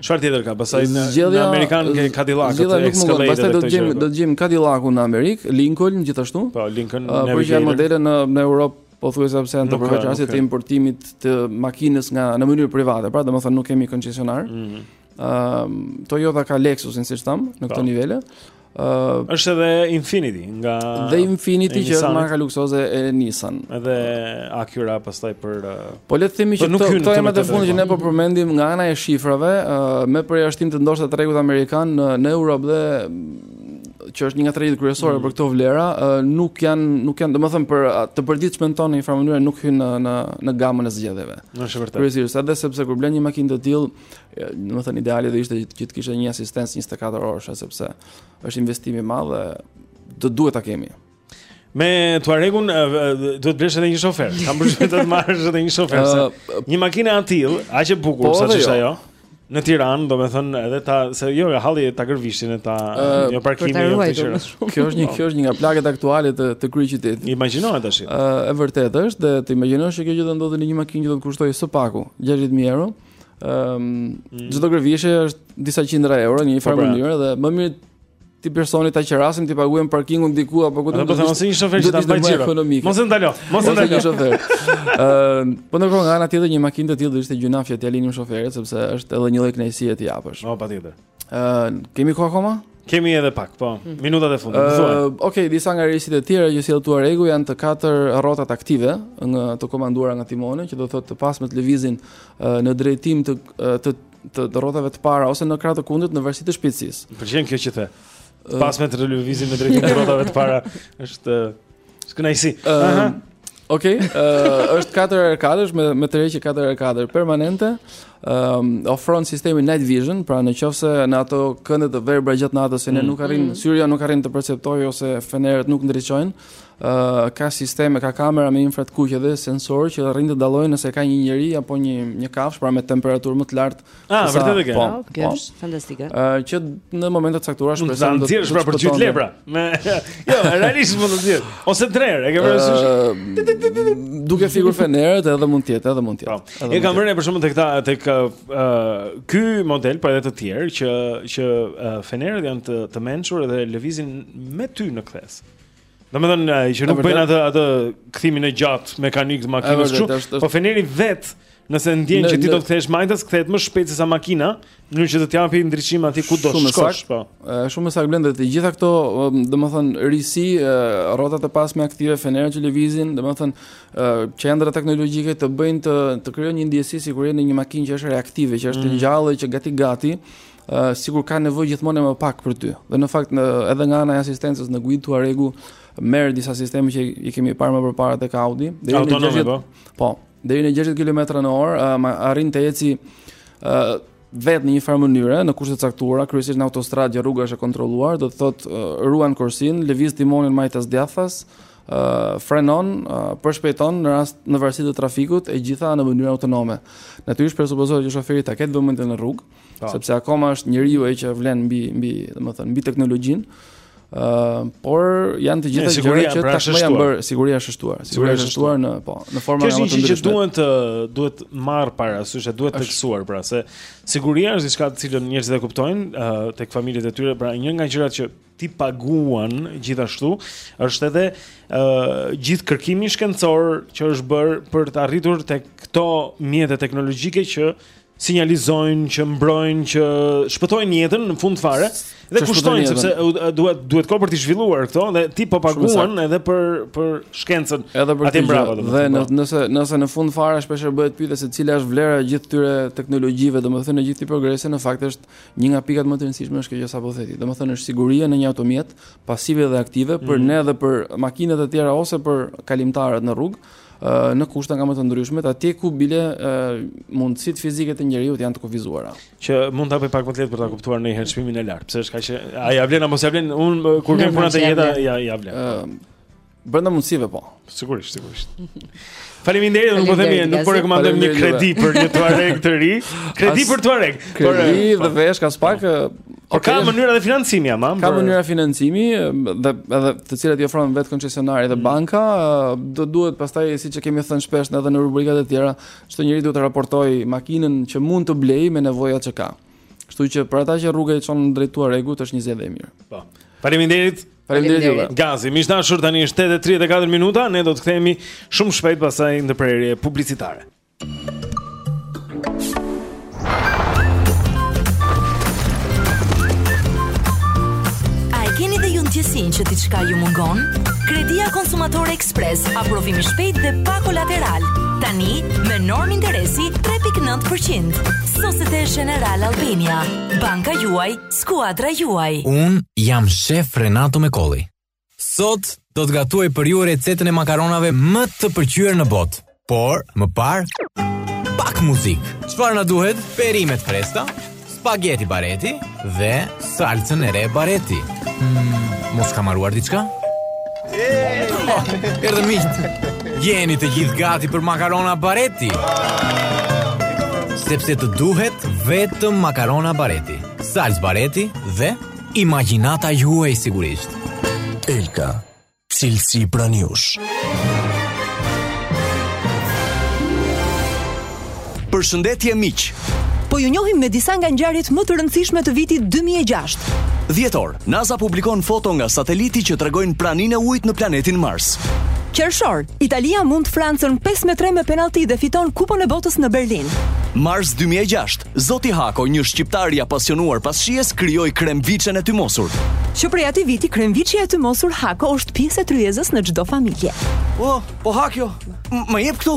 B: Çfarë tjetër ka? Pastaj në, në Amerikë ke Cadillac,
C: Zgjidhja nuk më vjen. Pastaj do të gjejmë do
B: të
C: gjejmë Cadillac-un në Amerikë, Lincoln gjithashtu.
B: Po, Lincoln
C: Navigator. Po që modele në në Europë pothuajse
B: sepse
C: janë të
B: përveçanëse
C: të importimit të makinës nga në mënyrë private, pra domethënë nuk kemi koncesionar. Ëm mm -hmm. Toyota ka Lexusin siç thamë në këto
B: po.
C: nivele. Ëm
B: është edhe Infinity nga
C: dhe Infinity që është marka luksoze e Nissan.
B: Edhe Acura pastaj për
C: Po le të themi
B: po
C: që këto këto
B: janë të
C: fundit që ne po përmendim nga ana e shifrave, me përjashtim të ndoshta tregut amerikan në në Europë dhe që është një nga tregjet kryesore
B: mm.
C: për këto vlera, uh, nuk janë nuk janë, domethënë për të përditshmen tonë në një farë mënyrë nuk hyn në në në gamën e zgjedhjeve.
B: Është vërtet.
C: Kryesisht edhe sepse kur blen një makinë të tillë, domethënë ideali do ishte që të kishte një asistencë 24 orësh, sepse është investim i madh dhe do duhet ta kemi.
B: Me Tuaregun duhet të blesh edhe një shofer. Kam përshtypjen të marrësh edhe një shofer. Uh, një makinë e tillë, aq e bukur
C: po,
B: sa ç'është
C: jo.
B: ajo. Në Tiranë, domethënë edhe ta se jo, ja hallin ta gërvishtin e ta
C: uh,
B: jo parkimi
C: e
B: jo,
C: tjera. Kjo është një kjo është një nga plagët aktuale të të kryeqytetit.
B: Imagjinohet tash.
C: Ë uh, e vërtetë është dhe të imagjinosh që kjo gjë do ndodhë në një makinë që do të kushtojë së paku 60000 euro. Ëm um, mm. çdo gërvishtje është disa qindra euro në një
B: po,
C: farë
B: pra.
C: mënyrë dhe më mirë atij personi ta qerasim t'i paguajmë parkingun diku apo ku
B: do të thonë si një shofer që ta bëjë xhiro
C: ekonomike
B: mos e ndalo mos e ndalo
C: shofer ë po ndërkohë nga ana tjetër një makinë të tillë do ishte gjynaf që t'ia linim shoferit sepse është edhe një lloj kënaqësie t'i japësh
B: po patjetër
C: ë kemi kohë akoma
B: Kemi edhe pak, po. Mhm. Minutat e fundit,
C: më
B: thuaj.
C: Okej, okay, disa nga risitë e tjera që sjell Tuaregu janë të katër rrotat aktive nga të komanduara nga timoni, që do thotë të pasmet lëvizin në drejtim të të të rrotave të para ose në krah të kundërt në varësi të shpejtësisë.
B: Pëlqen kjo që the. Pasmet lëvizin në drejtim të rrotave të para është kënaqësi. Aha.
C: Okej, okay, uh, është 4x4 me me tërheqje 4x4 permanente. Ëm uh, ofron sistemin Night Vision, pra në qoftë se në ato kënde të verbra gjatë natës se ne
B: mm.
C: nuk arrin
B: mm.
C: syri nuk arrin të perceptojë ose fenerët nuk ndriçojnë, ka sisteme, ka kamera me infra të kuqe dhe sensorë që arrijnë të dallojnë nëse ka një njeri apo një një kafshë pra me temperaturë më të lartë.
B: Ah, vërtet e ke.
C: Po,
D: po. kjo është fantastike.
C: Ë që në momente të caktuara
B: shpresoj të nxjerrësh pra për gjueti lepra. Me jo, realisht mund të nxjerr. Ose drer, e ke parasysh?
C: Duke fikur fenerët edhe mund të jetë, edhe mund të jetë. Po.
B: E kam vënë re shkakun tek ta tek ë ky model për edhe të tjerë që që fenerët janë të të mençur dhe lëvizin me ty në kthesë. Domethënë, që nuk bën atë, atë kthimin e gjatë mekanik të makinës
C: që,
B: po feneri vetë, nëse ndjen që ti do të kthehesh majtas, kthehet më shpejtë se sa makina, në mënyrë që të të japi ndriçim aty ku do shkosh. Po.
C: Shumë e saktë Blendi, dhe gjitha këto, domethënë, risi, rrotat e pasme aktive, fenerët që lëvizin, domethënë, qendra teknologjike, të bëjnë të, të krijojnë një ndjesi sikur je në një makinë që është reaktive, që është
B: mm.
C: gjallë, që gati-gati, Uh, sikur ka nevojë gjithmonë e më pak për ty. Dhe në fakt, në, edhe nga ana e asistencës në guidë Tuaregu merr disa sisteme që i kemi parë më përpara tek Audi. Deri në 60
B: po.
C: po. Deri në 60 km në orë uh, arrin të eci uh, vetë në një farë mënyre, në kushte të caktuara, kryesisht në autostradë që rruga është e kontrolluar, do të thotë uh, ruan korsinë, lëviz timonin majtas djathas, uh, frenon, uh, përshpejton në rast në varësi të trafikut e gjitha në mënyrë autonome. Natyrisht presupozohet që shoferi ta ketë vëmendjen në rrugë.
B: Po.
C: Sepse akoma është njeriu ai që vlen mbi mbi, domethënë, mbi teknologjinë. Ëh, uh, por janë të gjitha gjëra që
B: pra
C: tashmë janë bërë, siguria është shtuar.
B: Siguria është
C: shtuar në, po, në forma nga më të
B: ndryshme. Kështu
C: që
B: duhet të duhet marrë parasysh, duhet theksuar pra se siguria është diçka të cilën njerëzit e kuptojnë uh, tek familjet e tyre, pra një nga gjërat që ti paguan gjithashtu është edhe ë uh, gjithë kërkimi shkencor që është bërë për të arritur tek këto mjete teknologjike që sinjalizojnë që mbrojnë që shpëtojnë jetën në fund fare dhe kushtojnë sepse duhet duhet kohë për t'i zhvilluar këto dhe ti po paguan edhe për për shkencën
C: edhe për atë
B: bravo dhe,
C: dhe në, nëse nëse në fund fare shpesh bëhet pyetja se cila është vlera e gjithë këtyre teknologjive domethënë e gjithë këtij progresi në fakt është Një nga pikat më të rëndësishme është kjo që sapo the ti. Domethënë është siguria në një automjet, pasive dhe aktive për
B: mm.
C: ne dhe për makinat e tjera ose për kalimtarët në rrugë, në kushte nga më të ndryshmet, atje ku bile mundësitë fizike të njeriut janë të kufizuara.
B: Që mund ta bëjë pak më të lehtë për ta kuptuar ndonjëherë çmimin e lartë, pse është kaq, a ia vlen, apo s'ia vlen, unë kur
C: them
B: puna te jeta, ia, ia vlen.
C: Brenda mundësive po.
B: Sigurisht, sigurisht. Faleminderit, nuk po themi, nuk po rekomandojmë një kredi për një Tuareg të ri. Kredi për Tuareg.
C: Kredi dhe vesh ka spak.
B: Por ka mënyra dhe financimi ama.
C: Ka mënyra financimi dhe edhe të cilat i ofron vetë koncesionari dhe mm. banka, do duhet pastaj siç e kemi thënë shpesh edhe në rubrikat e tjera, çdo njeri duhet të raportojë makinën që mund të blejë me nevojat që ka. Kështu që për ata që rruga i çon drejt Tuaregut është një zgjedhje e mirë.
B: Po. Faleminderit.
C: Faleminderit juve.
B: Gazi, miq të dashur, tani është 8:34 minuta, ne do të kthehemi shumë shpejt pas kësaj ndërprerje publicitare.
O: A e keni dhe ju ndjesinë që diçka ju mungon? Kredia konsumatore Ekspres, aprovim i shpejtë dhe pa kolateral.
P: Tani, me normë interesi 3.9%. Societe Generale Albania, banka juaj, Skuadra juaj.
Q: Unë jam shef Renato Mekolli. Sot do të gatuaj për ju recetën e makaronave më të pëlqyer në botë. Por, më parë, pak muzikë. Çfarë na duhet? Perime të freskëta, spaghetti bareti dhe salcën e re bareti. Mm, mos kam harruar diçka? Erdhën miqtë, jeni të gjithë gati për makarona bareti. Sepse të duhet vetëm makarona bareti, salcë bareti dhe imagjinata juaj sigurisht.
H: Elka, cilësi pranë jush.
R: Përshëndetje miq!
O: Po ju njohim me disa nga ngjarjet më të rëndësishme të vitit dy mijë e gjashtë.
R: Dhjetor, NASA publikon foto nga sateliti që tregojnë praninë e ujit në planetin Mars.
O: Qershor, Italia mund Francën pesë me tre me penallti dhe fiton Kupën e Botës në Berlin.
R: Mars dy mijë e gjashtë, Zoti Hako, një shqiptar i apasionuar pas shijes, krijoi kremviçen e tymosur.
O: Që prej atij viti, kremviçja e tymosur Hako është pjesë e tryezës në çdo familje.
R: O, po Hako, m- më jep këtu?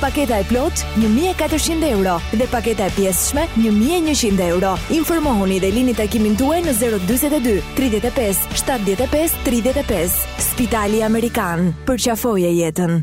O: Paketa e
S: plotë, një
K: mijë e katërqind euro dhe paketa e pjesshme, një mijë e njëqind euro. Informohuni dhe lini takimin tuaj në
M: zero dyzet e dy, tridhjetë e pesë, shtatëdhjetë e pesë, tridhjetë e pesë. Spitali Amerikan, përqafoje jetën.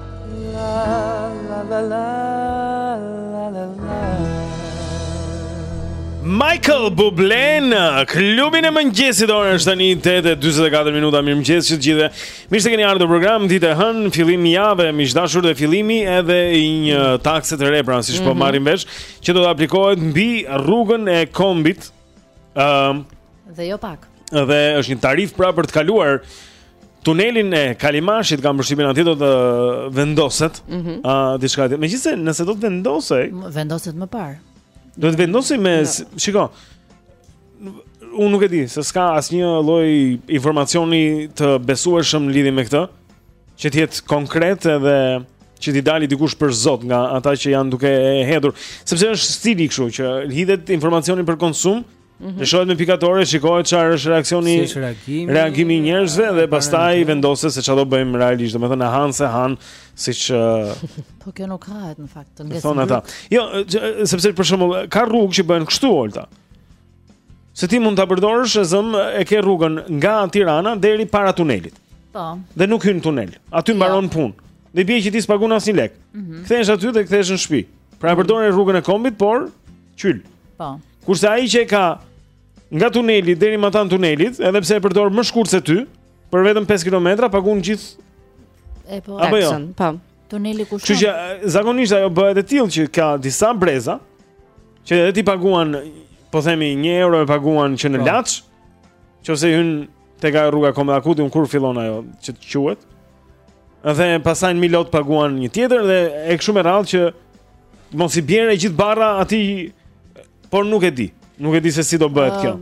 B: Michael Bublé në klubin e mëngjesit ora është tani 8:44 minuta mirëmëngjes që të gjithëve. Mirë se keni ardhur në program ditë e hënë, fillim jave, miq të dashur dhe fillimi edhe i një takse të re pra siç po
F: mhm.
B: marrim vesh, që do të aplikohet mbi Rrugën e Kombit Ëm um,
F: dhe jo pak.
B: Dhe është një tarifë pra për të kaluar tunelin e Kalimashit kam përshtypjen aty do të vendoset.
F: Ëh,
B: mm -hmm. uh, diçka. Megjithëse nëse do të vendosej,
F: vendoset më parë.
B: Do të vendosej me, no. Jo. shiko. Unë nuk e di, se s'ka asnjë lloj informacioni të besueshëm në lidhje me këtë. që të jetë konkret edhe që t'i dali dikush për zot nga ata që janë duke e hedhur, sepse është stili kështu që hidhet informacioni për konsum,
E: mm
B: -hmm. shihet me pikatore, shikohet çfarë është reaksioni,
E: si është reagimi,
B: reagimi i njerëzve dhe pastaj vendoset se çfarë do bëjmë realisht, domethënë han s'e han, siç
F: Po kjo nuk hahet në fakt, të ngjesim.
B: Thonë ata. Jo, sepse për shembull ka rrugë që bëhen kështu Olta. Se ti mund ta përdorësh e zëmë e ke rrugën nga Tirana deri para tunelit.
F: Po.
B: Dhe nuk hyn në tunel. Aty jo. mbaron punë. Dhe bie që ti s'paguan asnjë lek.
F: Mm -hmm.
B: Kthehesh aty dhe kthehesh në shtëpi. Pra e mhm. përdor rrugën e kombit, por qyl.
F: Po.
B: Kurse ai që e ka nga tuneli deri matanë tunelit, edhe pse e përdor më shkurt se ty, për vetëm 5 kilometra paguan gjithë.
F: E po.
B: Apo jo.
D: Po.
F: Tuneli
B: kushton. Që zakonisht ajo bëhet e tillë që ka disa breza. Që edhe ti paguan, po themi 1 euro e paguan që në
E: po.
B: Laç, qoftë se hyn tek ajo rruga kombit aty ku, kur fillon ajo që të quhet. Dhe pastaj në Milot paguan një tjetër dhe kështu me radhë që mos i bjerë e gjithë barra aty, por nuk e di. Nuk e di se si do bëhet uh,
F: kjo.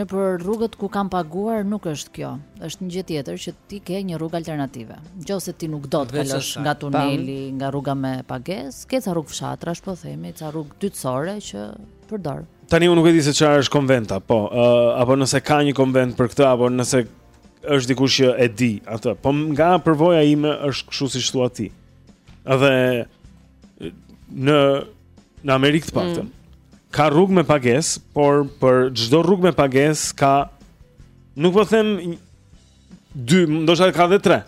F: Nëpër rrugët ku kam paguar nuk është kjo. Është një gjë tjetër që Ti ke një rrugë alternative. Nëse ti nuk do të kalosh nga tuneli, nga rruga me pagesë, ke ca rrugë fshatrash, po themi, ca rrugë dytësore që përdor.
B: Tani unë nuk e di se çfarë është konventa, po, uh, apo nëse ka një konventë për këtë apo nëse është dikush që e di atë. Po nga përvoja ime është kështu siç thua ti. Edhe në në Amerikë të paktën. Mm. Ka rrugë me pagesë, por për çdo rrugë me pagesë ka nuk po them 2, ndoshta ka dhe 3.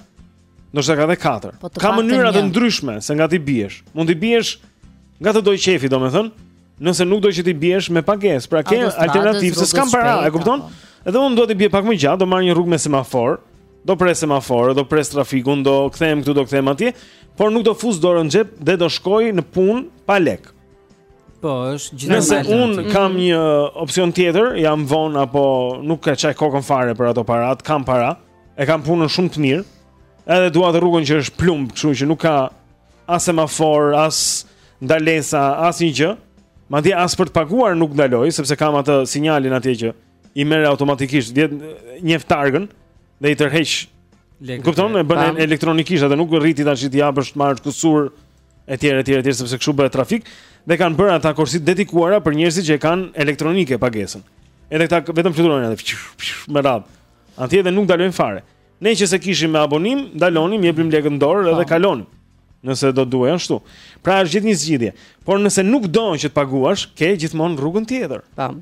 B: Ndoshta ka dhe 4.
F: Po
B: ka mënyra të ndryshme se nga t'i biesh. Mund t'i biesh nga të dojë qejfi, domethënë, nëse nuk do që t'i biesh me pagesë. Pra ke alternativë se s'kam para, e kupton? Po. Edhe unë do t'i bie pak më gjatë, do marr një rrugë me semafor, do pres semaforë, do pres trafikun, do kthehem këtu, do kthehem atje, por nuk do fus dorën në xhep dhe do shkoj në punë pa lekë.
E: Po, është gjithë
B: Nëse unë kam një opsion tjetër, jam vonë apo nuk e çaj kokën fare për ato paratë, kam para. E kam punën shumë të mirë. Edhe dua të rrugën që është plumb, kështu që nuk ka as semafor, as ndalesa, as një gjë. Madje as për të paguar nuk ndaloj, sepse kam atë sinjalin atje që i merr automatikisht të njeh targën dhe i tërheq. Kupton?
E: E
B: bën elektronikisht, edhe nuk rri ti tashi të japësh të marrësh kusur etj etj etj sepse kështu bëhet trafik dhe kanë bërë ato korsitë e dedikuara për njerëzit që e kanë elektronike pagesën. Edhe këta vetëm fluturojnë aty me radhë. Andej dhe nuk ndalojnë fare. Ne që s'e kishim me abonim, ndalonim, jepnim lekët në dorë edhe po. kalonim. Nëse do duhej ashtu. Pra është gjithnjë zgjedhje. Por nëse nuk do që të paguash, ke gjithmonë rrugën tjetër.
D: Tam.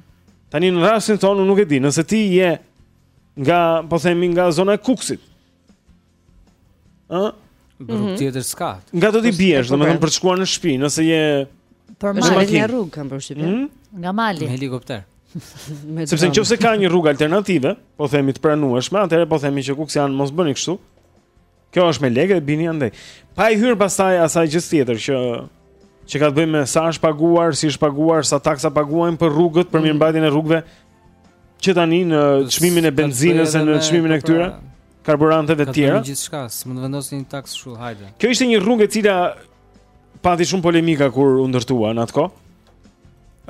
B: Tani në rastin tonë nuk e di, nëse ti je nga, po themi, nga zona e Kukësit. Ë?
E: Në rrugë mhm. tjetër s'ka.
B: Nga do t'i biesh, domethënë për të shkuar në shtëpi, nëse je
F: për
B: malin
D: një rrugë kam përshtypjen.
B: Mhm.
F: Nga mali.
E: Me helikopter.
B: Sepse nëse ka një rrugë alternative, po themi të pranueshme, atëherë po themi që kuksianë mos bëni kështu. Kjo është me lekë dhe bini andej. Pa i hyrë pastaj asaj gjëje tjetër që që ka të bëjë me sa është paguar, si është paguar, sa taksa paguajmë për rrugët, për mm. mirëmbajtjen e rrugëve që tani në çmimin e benzinës e në çmimin e këtyre. Po pra. karburanteve të tjera.
E: Ka gjithçka, s'mund të vendosni një taksë kështu, hajde.
B: Kjo ishte një rrugë e cila pati shumë polemika kur u ndërtua në atë kohë.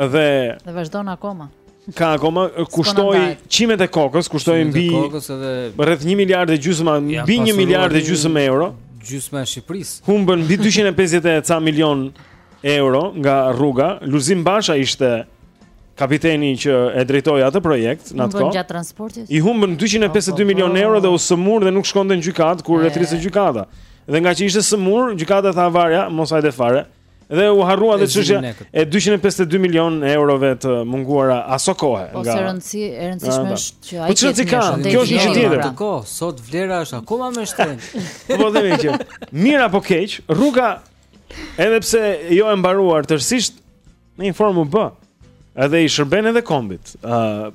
B: Dhe
F: dhe vazhdon akoma.
B: Ka akoma kushtoi qimet e kokës, kushtoi mbi
E: kokës edhe
B: rreth 1 miliard e gjysmë, mbi 1 miliard e gjysmë euro.
E: Gjysma e Shqipërisë.
B: Humbën mbi 250 e ca milion euro nga rruga. Lulzim Basha ishte kapiteni që e drejtoi atë projekt në atë kohë.
F: transportit.
B: I humbën 252 po, milionë po. euro dhe u sëmur dhe nuk shkonte në gjykatë kur e thërriste gjykata. Dhe ngaqë ishte sëmur, gjykata tha varja, mos hajde fare. Dhe u harrua dhe çështja e 252 milion eurove të munguara asokohe
F: po,
B: nga.
F: Po rëndësi, e rëndësishme është që ai.
B: Po
F: çfarë
B: ka? Kjo është një gjë tjetër.
E: Po sot vlera është akoma më shtrenjtë.
B: Po po themi që mirë apo keq, rruga edhe pse jo e mbaruar tërësisht Në një formë u bë. Edhe i shërben edhe kombit, ë uh,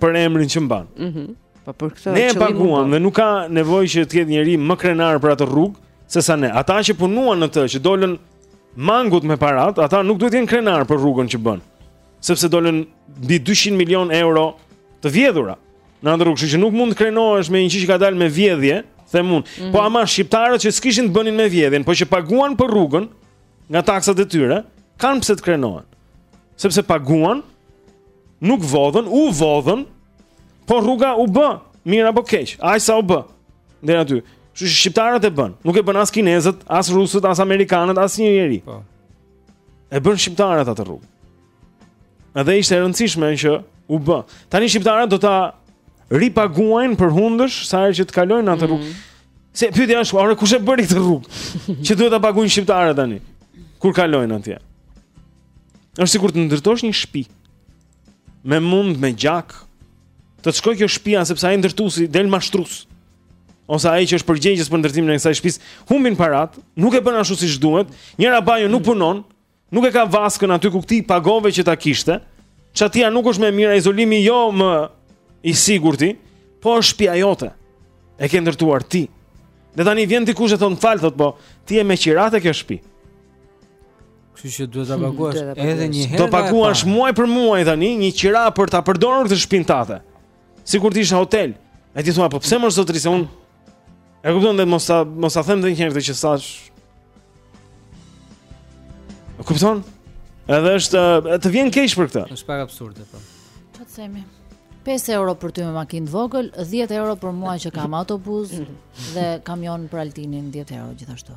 B: për emrin që mban.
D: Mhm. Mm po për këtë
B: Ne e paguam dhe nuk ka nevojë që të jetë njeri më krenar për atë rrugë sesa ne. Ata që punuan në të, që dolën mangut me parat, ata nuk duhet të jenë krenar për rrugën që bënë. Sepse dolën mbi 200 milion euro të vjedhura. Në atë rrugë, që nuk mund të krenohesh me një që ka dalë me vjedhje, them unë.
D: Mm -hmm.
B: Po ama shqiptarët që s'kishin të bënin me vjedhjen, po që paguan për rrugën, nga taksat e tyre, kanë pse të krenohen. Sepse paguan, nuk vodhën, u vodhën, po rruga u bë, mirë apo keq, aq sa u bë. Deri aty. Kështu që shqiptarët e bënë. Nuk e bënë as kinezët, as rusët, as amerikanët, asnjëri.
E: Po.
B: E bënë shqiptarët atë rrugë. Edhe ishte e rëndësishme që u bë. Tani shqiptarët do ta ripaguajnë për hundësh sa herë që të kalojnë atë rrugë. Mm. Se pyetja është, ore kush e bëri këtë rrugë? që duhet ta paguajnë shqiptarët tani. Kur kalojnë atje. Është sikur të ndërtosh një shtëpi me mund me gjak. Të të shkojë kjo shtëpia sepse ai ndërtuesi del mashtrues. Ose ai që është përgjegjës për ndërtimin e kësaj shtëpisë, humbin parat, nuk e bën ashtu siç duhet, njëra banjo nuk punon. Nuk e ka vaskën aty ku ti pagove që ta kishte. Çatia nuk është më e mira, izolimi jo më i sigurti, po është shtëpia jote. E ke ndërtuar ti. Dhe tani vjen dikush e thotë më fal thotë po, ti je me qira te kjo shtëpi.
E: Kështu që duhet ta
D: hmm, paguash
E: edhe një herë.
B: Do paguash muaj për muaj tani një qira për ta përdorur këtë shtëpinë tënde. Sikur të ishte hotel. E ti thua po pse mo zotëri se unë E kupton dhe mos ta mos ta them edhe një herë këtë që thash. E kupton? Edhe është të vjen keq për këtë.
E: Është pak absurde po.
F: Ç'do të themi? 5 euro për ty me makinë të vogël, 10 euro për mua që kam autobus dhe kamion për Altinin 10 euro gjithashtu.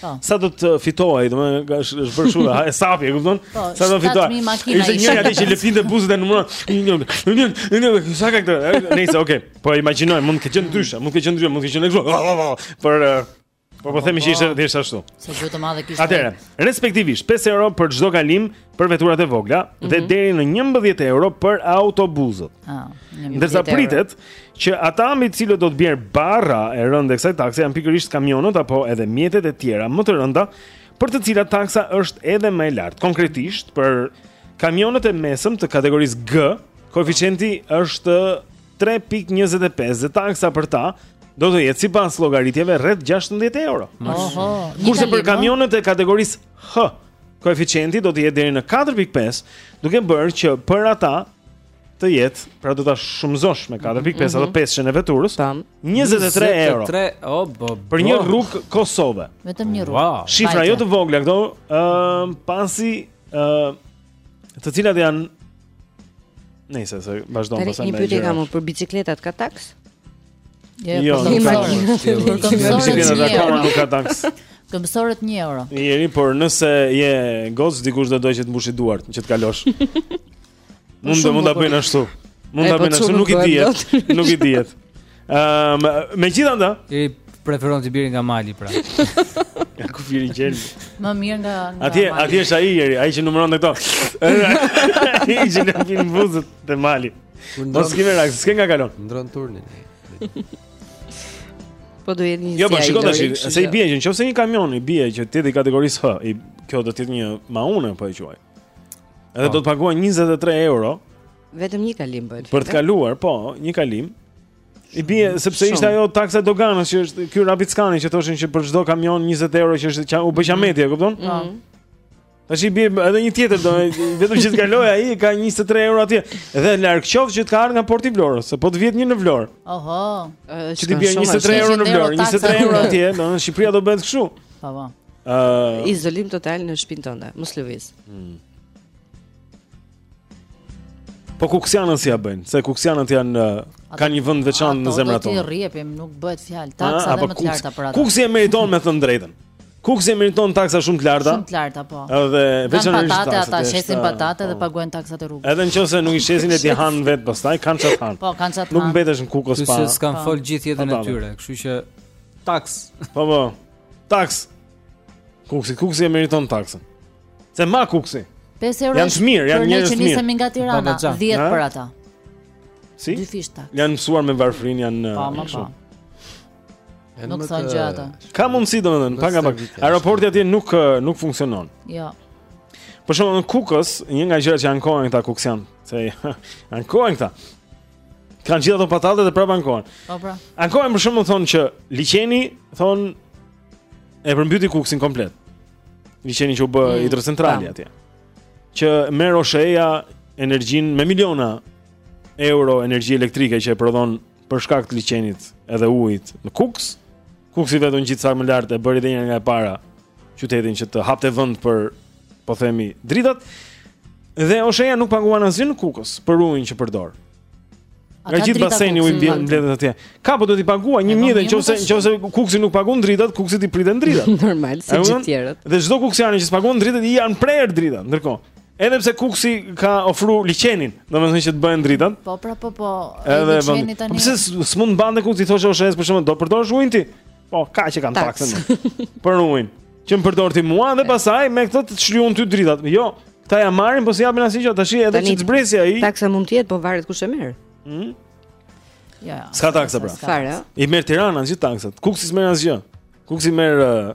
B: Po. Sa do të fitohej, domethënë është është bërë shumë e sapi, e kupton?
F: Po,
B: sa do fitohej? Ishte një atë që lëpinte buzët e numëron. Një, një, një, një, sa ka këtë? Nëse, okay. Po imagjinoj, mund të ketë ndryshe, mund të ketë ndryshe, mund të ketë ndryshe. Por po po themi që ishte thjesht ashtu.
F: Sa gjë të madhe kishte.
B: Atëherë, respektivisht 5 euro për çdo kalim për veturat e vogla mm -hmm. dhe mhm. deri në 11 euro për autobuzët.
F: Ah,
B: Ndërsa pritet që ata mbi të cilët do të bjerë barra e rëndë e kësaj takse janë pikërisht kamionët apo edhe mjetet e tjera më të rënda për të cilat taksa është edhe më e lartë. Konkretisht për kamionët e mesëm të kategorisë G, koeficienti është 3.25 dhe taksa për ta do të jetë sipas llogaritjeve rreth 16 euro. Kurse për kamionët e kategorisë H, koeficienti do të jetë deri në 4.5, duke bërë që për ata të jetë, pra do ta shumëzosh me 4.5
D: mm
B: -hmm. atë 5-shen e veturës, 23 euro.
E: 23, oh, bo, bo.
B: Për një rrugë Kosove.
F: Vetëm një rrugë.
E: Wow.
B: Shifra jo të vogla këto, ë, uh, pasi ë uh, të cilat janë Nëse vazhdon pastaj.
D: Një pyetje kam për bicikletat ka taksë?
B: Jo,
F: jo
B: nuk ka nuk ka taksë.
F: Të mësoret 1 euro.
B: Njeri, por nëse je gocë, dikush do të dojë që të mbushë duart, që të kalosh. Mund të mund ta bëjnë ashtu. Mund ta
D: po
B: bëjnë ashtu, nuk i dihet. Nuk i dihet. Ëm, megjithatë,
E: i preferon t'i bini nga mali pra.
B: Ja ku vjen gjel.
F: Më mirë nga nga.
B: Atje, atje është ai, ai që numëron këto. Ai që lëpin buzët te mali. Mos ki merak, s'ke nga kalon.
T: Ndron turnin.
D: Po do jeni një.
B: Jo, po shikoj tash, se i bie që nëse një kamion i bie që të jetë i kategorisë H, kjo do të jetë një maune po e quaj. Edhe po. do të paguaj 23 euro.
D: Vetëm një kalim bëhet.
B: Për të kaluar, po, një kalim. I bie sepse ishte ajo taksa e doganës që është ky Rapiscani që thoshin që për çdo kamion 20 euro që është u bë qameti, e kupton? Ëh.
D: Mhm.
B: Tash i bie edhe një tjetër do vetëm që të kalojë ai ka 23 euro atje. Dhe larg qoftë që të ka ardhur nga Porti i Vlorës, se po të vihet një në Vlorë.
F: Oho.
B: Që të bie 23 euro në Vlorë, 23 euro atje, Shqipëria do bëhet kështu.
F: Po po.
B: Ë
D: izolim total në shtëpinë tënde, mos lëviz. Hmm.
B: Po kuksianët si ja bëjnë? Se kuksianët janë kanë një vend veçantë në zemrat
F: tona.
B: Ato do
F: t'i rrjepim, nuk bëhet fjalë taksa dhe më të larta për ato.
B: Kuksi e meriton me thënë drejtën. Kuksi e meriton taksa shumë të larta.
F: Shumë të larta po.
B: Edhe veçanërisht
F: ata
B: ata
F: shesin patate dhe po. paguajnë taksat e rrugës.
B: Edhe nëse nuk i shesin e t'i hanë vetë pastaj kanë ça t'hanë.
F: Po kanë ça
B: t'hanë.
F: Nuk
B: mbetesh në
E: kukës
B: pa.
E: Kur s'kanë
F: po.
E: fol gjithë jetën e tyre, kështu që taks.
B: Po po. Taks. Kuksi, kuksi e meriton taksën. Se ma kuksi.
F: 5 euro.
B: Janë mirë, janë njerëz të mirë.
F: Ne jemi nga Tirana, 10 për ata.
B: Si?
F: Dyfish ata.
B: Janë mësuar me varfrin, janë
F: po, po.
B: kështu.
F: Nuk thonë gjë ata.
B: Ka mundësi domethënë, pa nga pak. Aeroporti atje nuk nuk funksionon.
F: Jo.
B: Për shembull në Kukës, një nga gjërat që ankohen këta kuksianë, se ankohen këta. Kanë gjithë ato patate dhe prapë ankohen.
F: Po pra.
B: Ankohen për shembull thonë që liqeni thonë e përmbyti Kuksin komplet. Liqeni që u bë
D: mm,
B: hidrocentrali atje. Që merr Osheja energjinë me miliona euro energji elektrike që e prodhon për shkak të liqenit edhe ujit në Kuks. Kuksi veten gjithë ca më lart e bëri edhe një herë nga e para qytetin që të hapte vend për po themi dritat. Dhe Osheja nuk paguan asgjë në Kukës për ujin që përdor. Nga gjithë baseni
F: ujmble
B: mblidhet atje. Ka po do t'i paguaj 1000 dhe nëse nëse kuksi nuk paguon dritat, kuksit i priten dritat.
D: Normal, si gjithë të tjerët.
B: Dhe çdo kuksiani që s'paguon dritat i janë prerë dritat. Ndërkohë, edhe pse kuksi ka ofruar liçenin, domethënë që të bëhen dritat.
F: Po, pra po po.
B: Edhe liçeni
F: tani.
B: Po pse s'mund ta mbante kuksi t'i thoshte Oshesë për shkak se do përdorësh ujin ti? Po, ka që kanë taksën. Për ujin. Që më përdor ti mua dhe pastaj me këtë të shlyej ty dritat. Jo, këta ja marrin, po s'i japin asnjë gjë, tash edhe që të zbresi ai.
D: Taksa mund të jetë, po varet kush e merr. Ëh.
B: Mm?
F: Jo, jo.
B: S'ka taksa pra.
D: Fare.
B: I merr Tirana gjithë taksat. Kuksi s'merr asgjë. Kuksi merr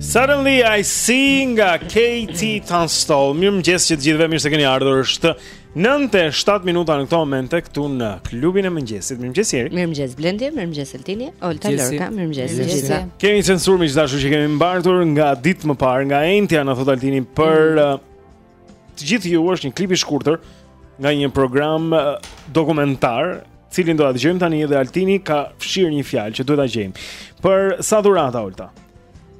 U: Suddenly I see
B: nga KT Tunstall. Mirëmëngjes që të gjithëve, mirë se keni ardhur. Është 9:07 minuta në këto momente këtu në klubin e mëngjesit. Mirëmëngjes Jeri.
D: Mirëmëngjes Blendi, mirëmëngjes Altini, Olta Lorca, mirëmëngjes Elisa.
B: Kemi censurën gjithashtu që kemi mbartur nga ditë më parë nga e enjtja na thotë Altini për mm. Të gjithë ju është një klip i shkurtër nga një program dokumentar, cilin do ta dëgjojmë tani dhe Altini ka fshirë një fjalë që duhet ta gjejmë. Për sa dhurata Olta?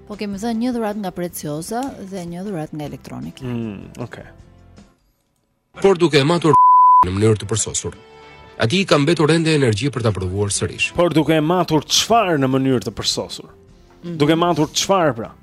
F: Po kemi dhe një dhuratë nga Preciosa dhe një dhuratë nga Electronic.
B: Mm, okay.
L: Por duke e matur në mënyrë të përsosur. Atij i ka mbetur ende energji për ta provuar sërish.
B: Por duke e matur çfarë në mënyrë të përsosur?
F: Mm.
B: Duke matur çfarë pra?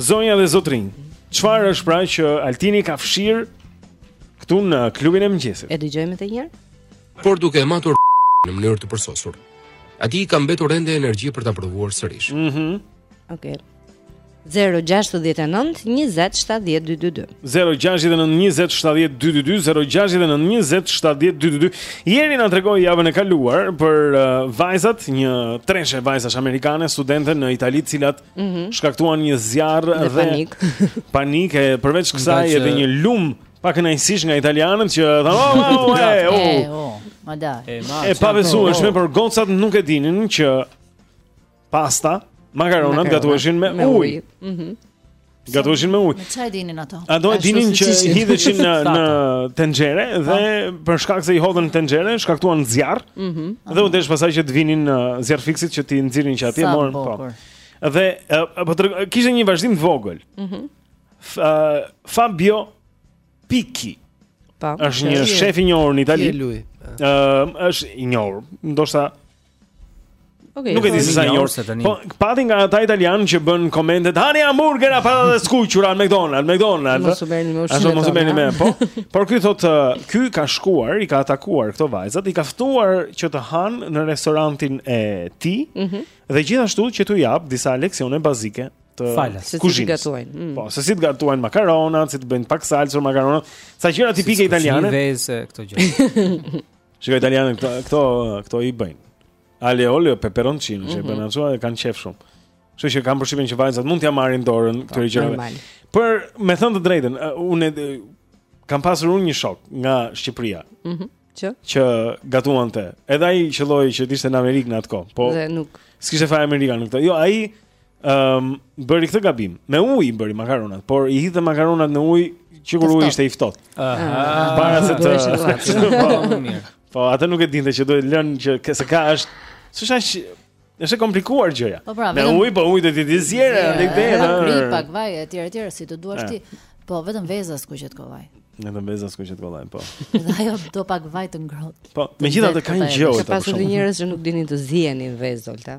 B: Zonja dhe zotërinj, çfarë është pra që Altini ka fshirë këtu në klubin e mëngjesit?
D: E dëgjojmë edhe një herë.
L: Por duke e matur në mënyrë të përsosur. Atij i ka mbetur ende energji për ta provuar sërish.
B: Mhm.
D: Mm Okej. Okay.
B: 069 20 70 222. 0-6-9-20-7-12-2 Jeri na tregoi javën e kaluar Për uh, vajzat Një treshe vajzash amerikane Studente në Itali të cilat
D: mm -hmm.
B: Shkaktuan një zjarr
D: dhe,
B: dhe
D: panik
B: Panik e përveç kësaj Edhe një lumë pakënaqësish nga italianët që thanë oh, oh, oh, oh,
F: e,
B: oh.
F: Ma da.
E: E
B: pabesueshme, por gocat nuk e dinin që pasta, makaronat gatuheshin me,
D: me
B: ujë.
D: Mhm.
B: Mm gatuheshin me ujë.
F: Me çfarë dinin ato? Ato
B: dinin që hidheshin në në tenxhere dhe po. për shkak se i hodhën në tenxhere, shkaktuan zjarr.
D: Mhm.
B: Mm dhe u desh pastaj që të vinin uh, zjarrfikësit që t'i nxirrnin që atje morën po. Dhe uh, po kishte një vazhdim të vogël.
D: Mhm.
B: Mm uh, Fabio Piki.
D: Pa, po,
B: është një shef i njohur në Itali.
T: Ëm,
B: uh, është i njohur. Ndoshta
D: Okay,
B: nuk e di se sa
E: njohur se tani.
B: Po pati nga ata italianë që bënë komentet, hani hamburgera, patate të skuqura në McDonald's, McDonald's.
D: Mos u merrni me ushqimet.
B: Mos u merrni me, po. Por ky thotë, uh, ky ka shkuar, i ka takuar këto vajzat, i ka ftuar që të hanë në restorantin e tij.
D: Mhm.
B: Mm dhe gjithashtu që t'u japë disa leksione bazike të
E: falas.
D: Si të gatuajnë. Mm.
B: Po, se si të gatuajnë makaronat, si të bëjnë pak salcë për makaronat, ca gjëra tipike italiane.
E: Si vezë këto gjëra.
B: Shikoj italianët këto këto këto i bëjnë. Aglio olio peperoncino, mm
D: -hmm.
B: bën ato e kanë qejf shumë. Kështu që kam përshtypjen që vajzat mund t'ia marrin dorën po, këtyre gjërave. Por me thënë të drejtën, unë kam pasur unë një shok nga Shqipëria.
D: Mhm. Mm që
B: që gatuante. Edhe ai qelloi që ishte në Amerikë në atë kohë. Po.
D: Dhe nuk.
B: S'kishte fare amerikanë këtu. Jo, ai Ëm, um, bëri këtë gabim. Me ujë i bëri makaronat, por i hidhte makaronat në ujë që kur uji ishte i ftohtë.
E: Aha.
B: Para se të po,
E: mirë.
B: Po, atë nuk e dinte që duhet lënë që se ka është, s'është aq është e komplikuar gjëja.
F: Po, pra,
B: me ujë, po ujë do
F: të
B: zierë,
F: ne i
B: bëjmë.
F: Pak vaj etj etj si të duash ti. Po, vetëm veza skuqet kollaj.
B: Vetëm veza skuqet kollaj, po.
F: Dhe ajo do pak vaj të ngrohtë.
B: Po, megjithatë ka një gjë.
D: Ka pasur njerëz që nuk dinin të zienin vezë, Zolta.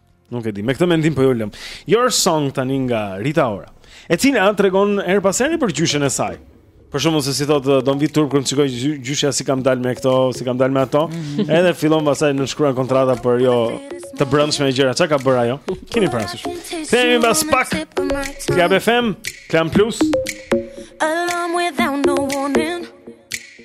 B: Nuk e di. Me këtë mendim po ju lëmë. Your song tani nga Rita Ora. E cila tregon herë pas here për gjyshen e saj. Për shembull se si thotë eh, do m'vijë turp kur t'shikojë gjyshja si kam dalë me këto, si kam dalë me ato, mhm. edhe fillon pastaj nënshkruan kontrata për jo të brendshme e gjëra. Çka ka bërë ajo? Keni parasysh. Kthehemi mbas pak. ABC FM, Klan Plus.
K: Alarm without no warning.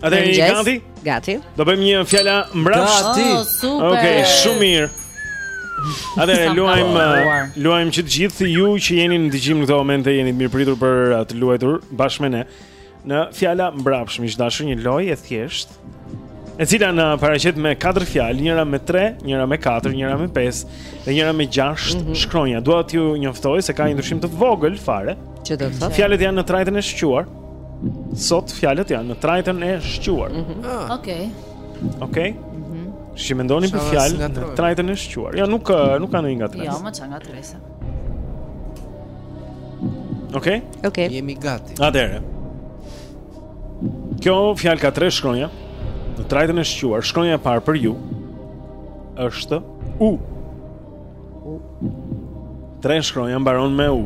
K: A
D: je
B: gati?
D: Gati.
B: Do bëjmë një fjala mbrapsht.
D: Gati. Oh, super.
B: Okej, okay, shumë mirë. Atëherë
D: luajmë
B: uh, luajmë që të gjithë ju që jeni në dëgjim në këtë moment e jeni të mirëpritur për uh, të luajtur bashkë me ne. Në fjala mbrapsht, miq të dashur, një lojë e thjeshtë. E cila na paraqet me katër fjalë, njëra me 3, njëra me 4, njëra me 5 dhe njëra me 6
D: mm -hmm.
B: shkronja. Dua t'ju njoftoj se ka një ndryshim të vogël fare.
D: Që do të thotë?
B: Fjalët janë në trajtën e shquar. Sot fjalët janë në trajtën e shquar.
F: Okej. Mm -hmm. ah.
B: Okej. Okay. Okay. Mm -hmm. mendoni për fjalë në trajtën e shquar. Jo, nuk eh, nuk ka ndonjë ngatërresë.
F: Jo, më s'ka ngatërresë.
B: Okej. Okay?
D: Okej.
T: Jemi gati.
B: Atëherë. Kjo fjalë ka tre shkronja. Në trajtën e shquar, shkronja e parë për ju është U. Tre shkronja mbaron me u.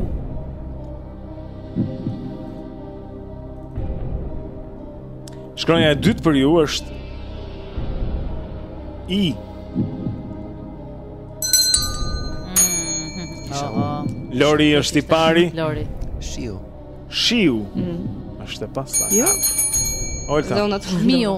B: Shkronja e dytë për ju është i. Mm-hmm. Lori është i pari.
F: Lori.
T: Shiu.
B: Shiu. Mm. Është e pasaktë.
D: Jo.
B: Olta.
F: Miu.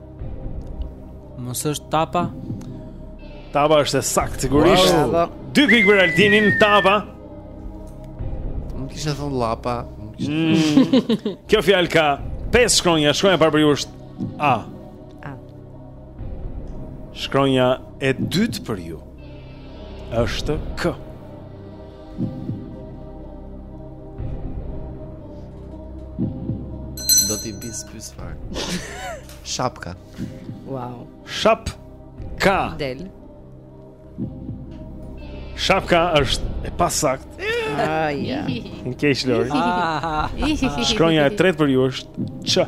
E: Mos është tapa?
B: Tapa është e saktë sigurisht.
D: Wow.
B: Dy pikë për Altinin, tapa.
T: Nuk kisha thënë llapa.
B: Mm. Kjo fjalë ka pesë shkronja, shkronja e parë për ju është A.
D: A.
B: Shkronja e dytë për ju. Është K.
T: Do t'i bie si i çfarë. Shapka.
D: Wow.
B: Shapka.
D: Del.
B: Shapka është e pasaktë.
D: Ah, ja.
B: Më vjen keq Lori. Shkronja e tretë për ju është ç.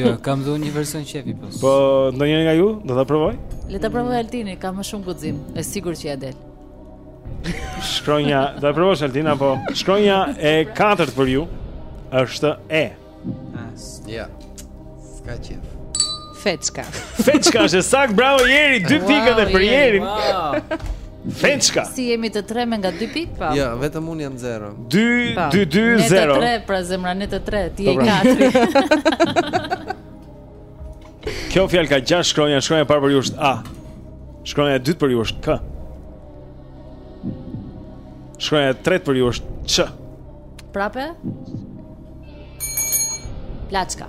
D: Jo,
E: kam dhënë një version qejfi po.
B: Po, ndonjëri nga ju do ta provojë?
F: Le ta provojë Altini, ka më shumë guxim, është sigurt që ia del.
B: Shkronja, do e provosh Altin apo shkronja e katërt për ju është e. As.
T: Ja. S'ka qejf.
D: Feçka.
B: Feçka është e saktë, bravo Jeri, dy pikë edhe për Jerin.
F: Wow.
B: Feçka.
F: Si jemi të tre me nga dy pikë, po.
T: Jo, vetëm un jam 0.
B: 2 2 2 0.
F: Ne të tre, pra zemra ne të tre, ti je
B: i
F: katërti.
B: Kjo fjalë ka gjashtë shkronja, shkronja e parë për ju është A. Shkronja e dytë për ju është K. Shkronja e tretë për ju është Ç.
F: Prapë? Plaçka.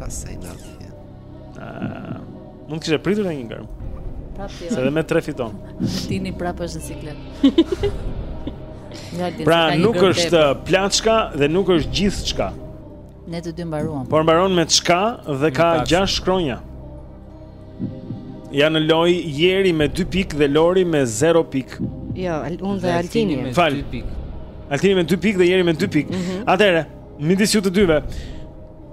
F: Ta
B: sej në atje.
F: Ah,
B: mund të kishe pritur edhe një
F: germë. Prapë.
B: Se edhe me tre fiton.
F: Tini prapë është në siklet.
B: pra nuk është plaçka dhe nuk është gjithçka.
F: Ne të dy mbaruam.
B: Por mbaron me çka dhe ka gjashtë shkronja. Janë në lojë Jeri me 2 pikë dhe Lori me 0 pikë.
D: Jo, unë dhe Altini
E: me 2 pikë.
B: Altini me 2 pikë dhe Jeri me 2 pikë. Mm -hmm. Atëre, Midis ju të dyve.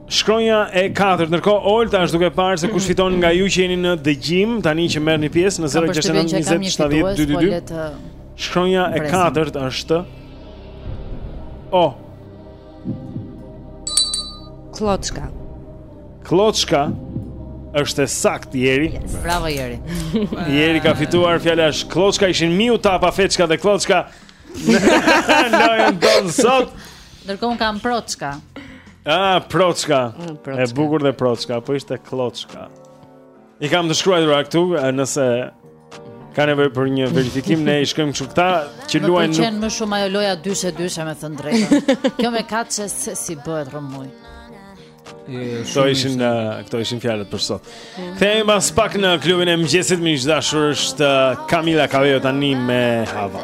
B: Shkronja e katërt. Ndërkohë Olta është duke parë se kush fiton nga ju që jeni në dëgjim tani që merrni pjesë në
F: 0692070222. Po
B: Shkronja e katërt është O.
D: Kloçka.
B: Kloçka është e saktë Jeri. Yes.
F: Bravo Jeri.
B: Jeri ka fituar fjala ishte Kloçka, ishin Miu Tapa, Feçka dhe Kloçka. Lojën tonë sot.
F: Ndërkohë un kam proçka.
B: Ah, proçka. E bukur dhe proçka, po ishte kloçka. I kam të shkruajtura këtu, nëse ka nevojë për një verifikim ne i shkruajmë kështu këta që luajnë.
F: Më
B: pëlqen
F: më shumë ajo loja dyshe dyshe me thënë të drejtën. Kjo me katër se si bëhet rrëmujë.
B: Këto ishin në, uh, këto ishin fjalët për sot. Kthehemi pas pak në klubin e mëngjesit me dashur është Kamila uh, Kabejo tani me Hava.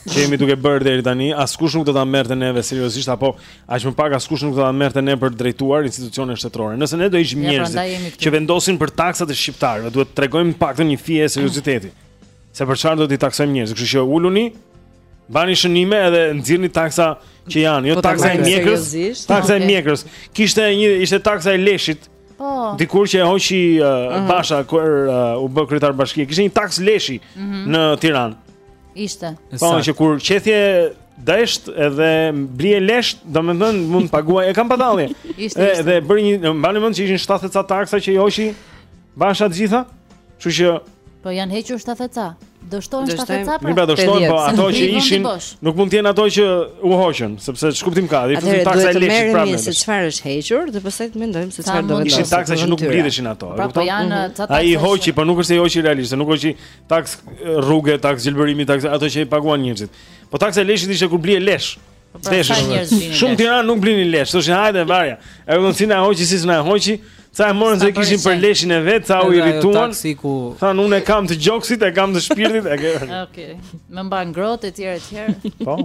B: Që jemi duke bërë deri tani, askush nuk do ta merrte neve seriozisht apo aq më pak askush nuk do ta merrte ne për drejtuar institucione shtetërore. Nëse ne do ishim
F: njerëzit
B: që vendosin për taksat e shqiptarëve, duhet të tregojmë të paktën një fije serioziteti. Se për çfarë do t'i taksojmë njerëzit? Kështu që uluni, mbani shënime edhe nxirrni taksa që janë, jo
D: po
B: taksa e mjekrës. Taksa e mjekrës. Kishte një ishte taksa e leshit
F: Po.
B: Dikur që e hoqi uh, uh -huh. Basha kur uh, u bë kryetar bashkie, kishte një taksë leshi uh
F: mhm. -huh.
B: në Tiranë.
F: Ishte.
B: Po që kur qethje deshtë edhe blie lesh, domethënë mund të paguaje, e kam padalli.
F: Ishte.
B: Dhe bëri një, mbani mend që ishin 70 ca taksa që i hoqi Basha të gjitha? Kështu që
F: Po janë hequr 70 e ca. Do
D: shtohen
F: 70 e ca pra.
B: Mirë, do shtohen, po ato që ishin nuk mund të jenë ato që u hoqën, sepse ç'kuptim ka? I futi taksa e leshit
D: pra.
B: Atëherë
D: se çfarë është hequr, dhe pastaj të mendojmë se çfarë do vendosim.
B: Ishin taksa që nuk mblidheshin ato, e
F: pra, po
B: kupton?
F: Mhm.
B: Ai hoqi, por nuk është se i hoqi realisht, nuk hoqi taksë rruge, taksë gjelbërimi, taksa ato që i paguan njerëzit. Po taksa e leshit ishte kur blie lesh.
F: Pra,
B: Deshë
F: shumë njerëz blinin.
B: Shumë tiranas nuk blinin lesh, thoshin hajde varja. E rëndësi na hoqi si s'na hoqi. Ca e morën se e kishin për leshin e vet, ca u irrituan. Thanë unë e kam të gjoksit, e kam të shpirtit, e ke.
F: Okej. Më mban ngrohtë etj etj.
B: Po.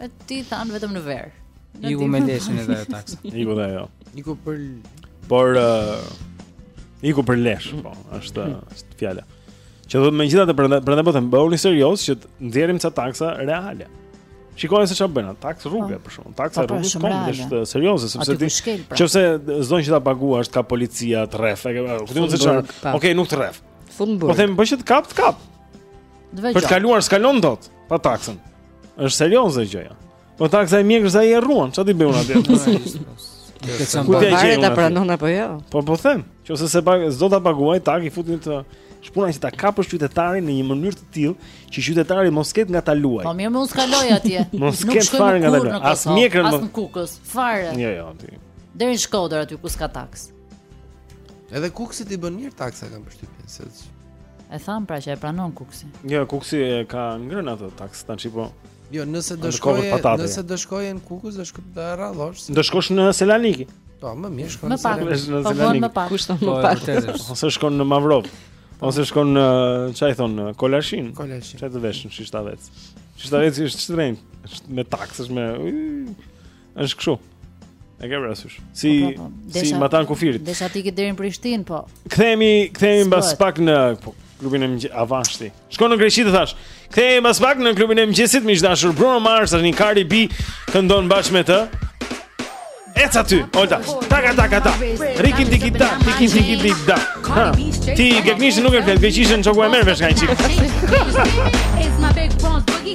F: E ti thua vetëm në verë.
E: Iku me leshin edhe ajo taksa.
B: Iku dhe ajo.
T: Iku për
B: Por uh, iku për lesh, po, është është fjala. Që do të megjithatë prandaj prandaj po them bëhuni serioz që të nxjerrim ca taksa reale. Shikoni se çfarë bënë, taksë rruge po. për shkakun, taksa
F: po, pra, rruge
B: kom është serioze sepse ti
F: pra.
B: nëse s'do që ta paguash ka policia të rreh, ku do të
D: thotë se
B: okay, nuk të
D: rreh.
B: Po them bëj që të kap, të kap. Për të kaluar s'kalon dot pa taksën. Është serioze gjëja. Po taksa e mjekrës ai e rruan, çfarë ti
E: bëu aty?
B: Kujt
D: i
B: e ke?
D: Ai ta pranon apo jo?
B: Po po them, nëse s'do ta paguaj tak i futin të shpuna që ta kapësh qytetarin në një mënyrë të tillë që qytetari mos ketë nga ta luaj.
F: Po mirë, mos kaloj atje.
B: Mos
F: ketë
B: fare nga ta
F: luaj.
B: As
F: mjekër
B: mos.
F: As në Kukës, fare.
B: Jo, jo, ti.
F: Deri në Shkodër aty ku s'ka taks.
T: Edhe Kukësit i bën mirë taksa kam përshtypjen se
F: e thamë pra që e pranon Kukësi.
B: Jo, Kukësi e ka ngrënë atë taksë tash po.
T: Jo, nëse do
B: shkojë,
T: nëse do shkojë në Kukës do shkojë të rradhosh.
B: Do shkosh në Selanik.
T: Po, më mirë
F: shkon
T: në Selanik.
B: Në
F: po,
B: Selanik.
F: Po,
D: kushton më pak.
B: Ose shkon në Mavrovë. Ose shkon në ça i thonë në Kolashin.
T: Kolashin.
B: Ça të vesh në Shishtavec. Shishtavec është shtrenjtë, është me taksë, është me Është kështu. E ke parasysh. Si
F: po, po, po.
B: si matanë kufirit.
F: Desha ti ke deri në Prishtinë, po.
B: Kthehemi, kthehemi mbas pak në po, klubin e mëngjesit Avashti. Shkon në Greqi të thashë. Kthehemi mbas pak në klubin e mëngjesit miq të dashur Bruno Mars, tani Cardi B këndon bashkë me të. Ec aty, Olta. Taka taka ta. Rikim tiki ta, tiki tiki tiki ta. Ti gegnisht nuk e flet, gegnishten çoku e merr vesh nga një çik.
V: It's my big bronze boogie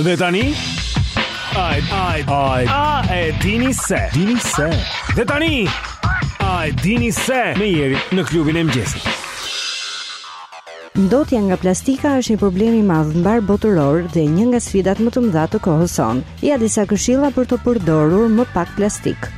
B: Dhe tani Ai ai ai a e dini se dini se Dhe tani Ai dini se me Jerin në klubin e mëngjesit
D: Ndotja nga plastika është një problem i madh mbarëbotëror dhe një nga sfidat më të mëdha të kohës sonë. Ja disa këshilla për të përdorur më pak plastikë.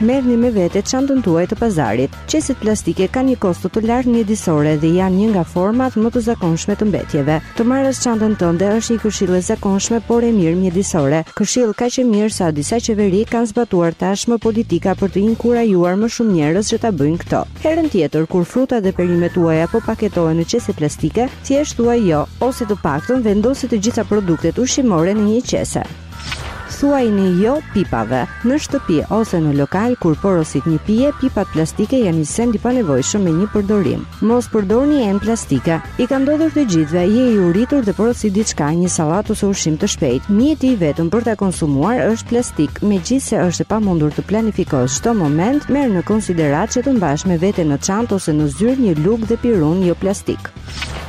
D: Merrni me vete çantën tuaj të pazarit. Qeset plastike kanë një kosto të lartë mjedisore dhe janë një nga format më të zakonshme të mbetjeve. Të marrësh çantën tënde është një këshillë e zakonshme, por e mirë mjedisore. Këshillë kaq e mirë sa disa qeveri kanë zbatuar tashmë politika për të inkurajuar më shumë njerëz që ta bëjnë këtë. Herën tjetër, kur frutat dhe perimet tuaja po paketohen në qese plastike, thjesht thuaj jo, ose të paktën vendosi të gjitha produktet ushqimore në një qese. Thuajini jo pipave. Në shtëpi ose në lokal kur porosit një pije, pipat plastike janë një send i panevojshëm me një përdorim. Mos përdorni enë plastike. U ka ndodhur të gjithëve, je i uritur dhe porosit diçka, një sallatë ose ushqim të shpejtë. Mjeti i vetëm për ta konsumuar është plastik. Megjithëse është e pamundur të planifikosh çdo moment, merr në konsideratë që të mbash me vete në çantë ose në zyrë një lugë dhe pirun jo plastik.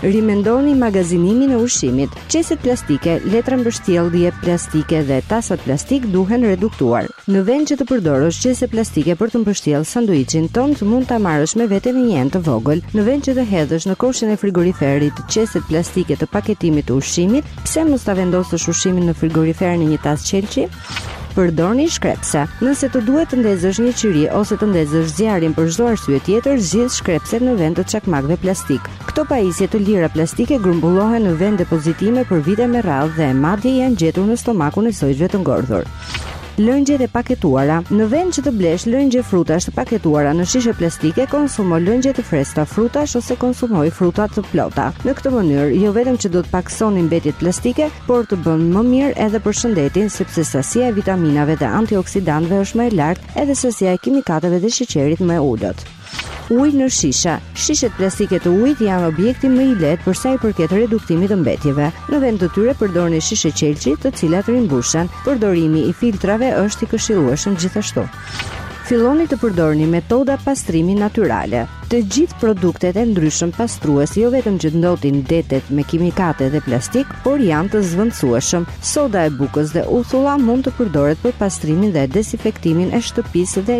D: Rimendoni magazinimin e ushqimit. Qeset plastike, letra mbështjellëse plastike dhe tasat plastikë duhen reduktuar. Në vend që të përdorësh qese plastike për të mbështjellë sanduiçin tënd, mund ta marrësh me vete edhe një enë të vogël. Në vend që të hedhësh në koshin e frigoriferit qeset plastike të paketimit të ushqimit, pse mos ta vendosësh ushqimin në frigorifer në një tas qelqi?
W: Përdorni shkrepse. Nëse të duhet të ndezësh një qiri ose të ndezësh zjarrin për çdo arsye tjetër, zgjidh shkrepset në vend të çakmakëve plastikë. Këto pajisje të lira plastike grumbullohen në venddepozitime për vite me radhë dhe madje janë gjetur në stomakun e zogjve të ngordhur. Lëngjet e paketuara. Në vend që të blesh lëngje frutash të paketuara në shishe plastike, konsumo lëngje të freskëta frutash ose konsumo fruta të plota. Në këtë mënyrë, jo vetëm që do të pakësoni mbetjet plastike, por të bën më mirë edhe për shëndetin, sepse sasia e vitaminave dhe antioksidantëve është më e lartë, edhe sasia e kimikateve dhe sheqerit më e ulët. Uji në shishe. Shishet plastike të ujit janë objekti më i lehtë për sa i përket reduktimit të mbetjeve. Në vend të tyre përdorni shishe qelqi, të cilat rimbushen. Përdorimi i filtrave është i këshillueshëm gjithashtu. Filloni të përdorni metoda pastrimi natyrale. Të gjithë produktet e ndryshëm pastrues jo vetëm që ndotin detet me kimikate dhe plastikë, por janë të zëvendësueshëm. Soda e bukës dhe uthulla mund të përdoret për pastrimin dhe dezinfektimin e shtëpisë dhe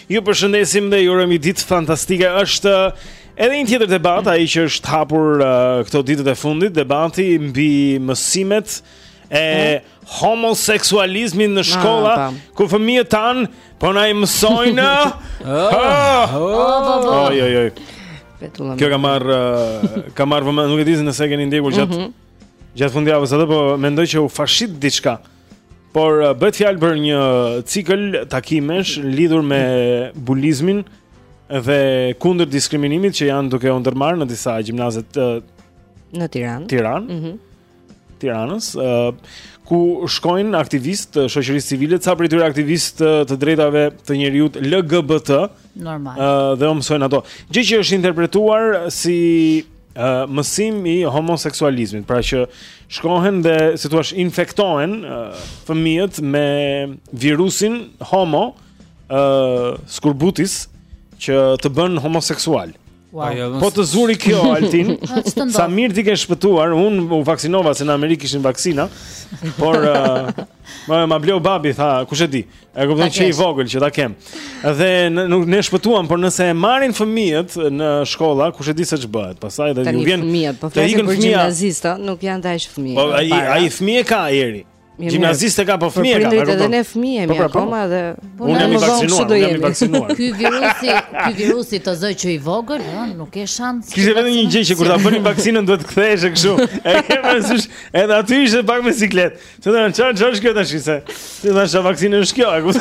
B: Ju përshëndesim dhe ju urojmë ditë fantastike. Është edhe një tjetër debat ai që është hapur uh, këto ditët e fundit, debati mbi mësimet e homoseksualizmit në shkolla,
D: ah,
B: ku fëmijët tanë po na i mësojnë. Ah. Ah. Oj oj
D: oj.
B: Kjo ka marrë uh, ka marrë vëmendje, nuk e di nëse e keni ndjekur gjatë
D: mhm.
B: gjatë fundjavës atë, po mendoj që u fashit diçka. Por uh, bëhet fjalë për një cikël takimesh lidhur me bulizmin dhe kundër diskriminimit që janë duke u ndërmarrë në disa gjimnaze të
D: në Tiranë.
B: Tiranë.
D: Mhm.
B: Mm Tiranës, uh, ku shkojnë aktivistë të shoqërisë civile, ca prej tyre aktivistë të, të drejtave të njeriut LGBT.
F: Normal.
B: Uh, dhe u mësojnë ato. Gjë që është interpretuar si uh, mësim i homoseksualizmit, pra që shkohen dhe si thua infektohen uh, fëmijët me virusin homo uh, skurbutis që të bën homoseksual.
F: Wow.
E: Po, jo,
B: po të zuri kjo Altin. sa mirë ti ke shpëtuar. Unë u vaksinova se në Amerikë kishin vaksina, por uh, Ma ma bleu babi tha, kush e di. E kupton që i vogël që ta kem. Dhe nuk ne shpëtuam, por nëse e marrin fëmijët në shkolla, kush e di se ç'bëhet. Pastaj
D: do
B: ju vjen
D: fëmijët, po flasim për gjimnazistë, nuk janë dhe aq fëmijë.
B: Po ai ai fëmijë ka
D: ajeri.
B: Gjimnaziste ka po fëmijë ka. Po
D: edhe ne fëmijë jemi
B: po, pra, po.
D: akoma dhe po,
B: unë jam i vaksinuar, unë jam i vaksinuar.
F: Ky virusi, ky virusi të zë që i vogël, ëh, nuk ka shans.
B: Kishte vetëm një gjë që kur ta bënin vaksinën duhet të kthehesh kështu. E ke parasysh, edhe aty ishte pak me siklet. Se të në qarë qarë ç'është kjo tashi se Ti thua vaksinën është kjo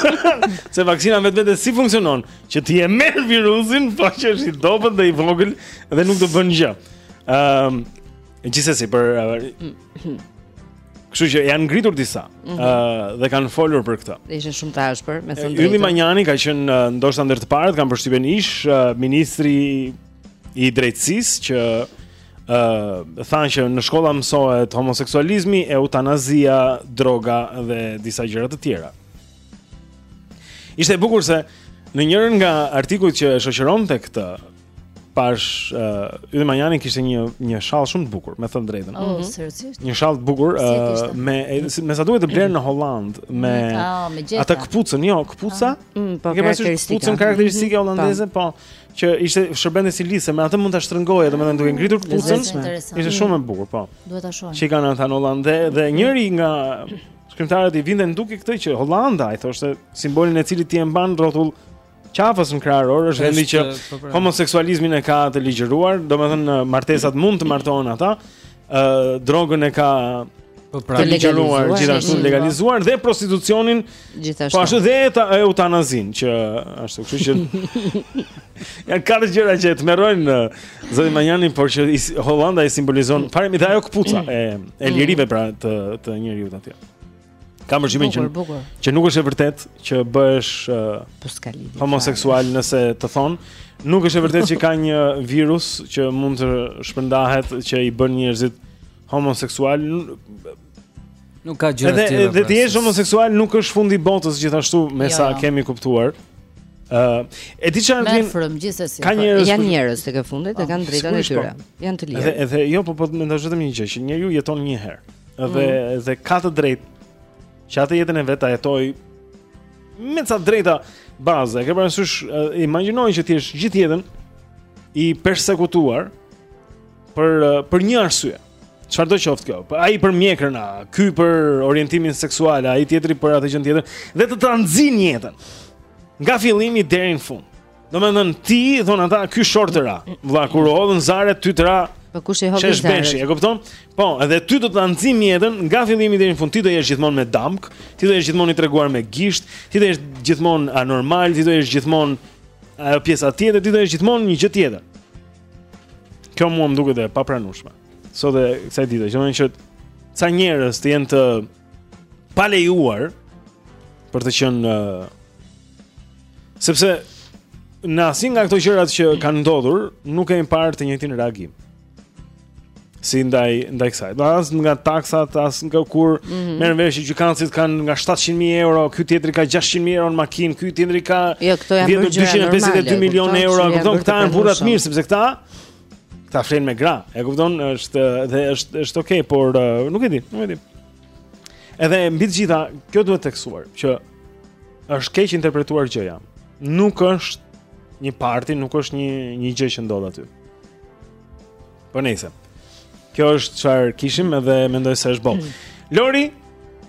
B: Se vaksina në vetvete si funksionon Që ti e merr virusin Po që është i dobët dhe i vogël Dhe nuk të bën gjë um, Gjithsesi për uh, Kështu që janë ngritur disa mm
D: -hmm.
B: uh, Dhe kanë folur për këtë
D: Ishen shumë të ashpër me thënë drejtën Ylli
B: Manjani ka qenë uh, ndoshta ndër të parët Kam përshtypjen ish uh, Ministri i drejtësisë Që ë uh, thanë që në shkolla mësohet homoseksualizmi, eutanazia, droga dhe disa gjëra të tjera. Ishte e bukur se në njërin nga artikujt që e shoqëronte këtë pashë uh, Ylli Manjani kishte një një shall shumë të bukur, me thënë drejtën.
F: Oh, mm -hmm.
B: Një shall të bukur uh, me me sa duket të blerë në Holandë me
F: oh, me
B: ata këpucën, jo, këpuca. Oh.
D: Mm, po,
B: karakteristikën karakteristike
D: mm
B: -hmm. holandeze, po. që ishte shërbente si lidhëse, me atë mund ta shtrëngoje, domethënë duke ngritur
F: këpucën.
B: Ishte shumë e bukur, po.
F: Duhet ta shohim.
B: Që i kanë ata në Holandë dhe dhe njëri nga shkrimtarët i vinte në dukje këtë që Holanda i thoshte simbolin e cilës ti e mban rrotull qafës në krahëror është vendi që
E: po, po.
B: homoseksualizmin e ka të ligjëruar, domethënë martesat mund të martohen ata ë uh, drogën e ka
E: Po pra,
D: legalizuar,
B: gjithashtu
D: mm.
B: legalizuar dhe prostitucionin
D: gjithashtu.
B: Po ashtu dhe ta, eutanazinë që ashtu, kështu që janë katër gjëra që e tmerrojnë zotin Manjani, por që is, Holanda i simbolizon fare dhe ajo këpuca e e mm. lirive pra të të njeriut atje. Kam përshtypjen që që nuk është e vërtetë që bëhesh uh, homoseksual nëse të thonë, nuk është e vërtetë që ka një virus që mund të shpërndahet që i bën njerëzit homoseksualë.
E: Nuk ka gjë
B: të
E: tillë.
B: Edhe
E: dhe
B: të jesh homoseksual nuk është fundi i botës gjithashtu me
F: jo,
B: sa
F: jo.
B: kemi kuptuar. Ë, uh, e di çfarë vjen.
F: Me frymë gjithsesi.
B: Ka
F: po,
B: njerëz,
D: janë njerëz tek e fundit, e ah, kanë drejtën e tyre.
B: Po.
D: Janë të lirë.
B: Edhe edhe jo, po po mendoj vetëm një gjë, që njeriu jeton një herë. dhe
D: mm.
B: dhe ka të drejtë që atë jetën e vet ta jetojë me ca drejta baze. Ke parasysh imagjino që ti të jesh gjithë jetën i persekutuar për për një arsye. Çfarëdo të qoftë kjo? Po, ai për mjekrën, ky për orientimin seksual, ai tjetri për atë gjënë tjetër dhe të ta nxijnë jetën nga fillimi deri në fund. Domethënë ti, thonë ata, ky short të ra vlla, kur u hodhën zaret, ty të ra
D: Po kush i hodhi
B: zaret tashi, e kupton? Po, edhe ty do ta nxijmë jetën Nga fillimi deri në fund, ti do jesh gjithmonë me damkë Ti do jesh gjithmonë i treguar me gisht Ti do jesh gjithmonë anormal Ti do jesh gjithmonë ajo pjesa tjetër Ti do jesh gjithmonë një gjë tjetër Kjo mua më duket e papranueshme Sot e kësaj dite Që domethënë që Ca njerëz të jenë të pa lejuar për të qenë uh, sepse në asnjë nga këto gjërat që kanë ndodhur nuk kemi parë të njëjtin reagim. Si ndaj ndaj kësaj. Do as nga taksat, as nga kur
D: mm
B: -hmm. merr vesh gjykatësit kanë nga 700.000 euro, ky tjetri ka 600.000 euro në makinë, ky tjetri ka
D: jo, këto janë
B: 252
D: milionë
B: euro, kupton, këta janë burra të mirë sepse këta ta flen me gra. E kupton, është dhe është është okay, por uh, nuk e di, nuk e di. Edhe mbi të gjitha, kjo duhet theksuar që është keqinterpretuar gjëja. Nuk është një parti, nuk është një një gjë që ndodh aty. Po nejse. Kjo është çfarë kishim edhe mendoj se është bo. Mm. Lori,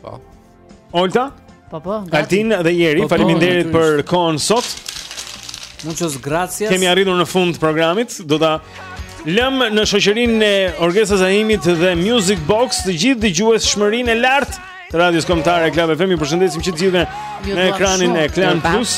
L: po.
B: Olta?
F: Po po.
B: Altin dhe Jeri,
E: po, po,
B: faleminderit për kohën sot.
E: Muchos gracias.
B: Kemi arritur në fund të programit. Do ta lëm në shoqërinë e Orgesa Zaimit dhe Music Box të gjithë dëgjueshmërinë e lartë të Radios Kombëtare Club FM. Ju përshëndesim që të gjithëve në ekranin e Klan Plus.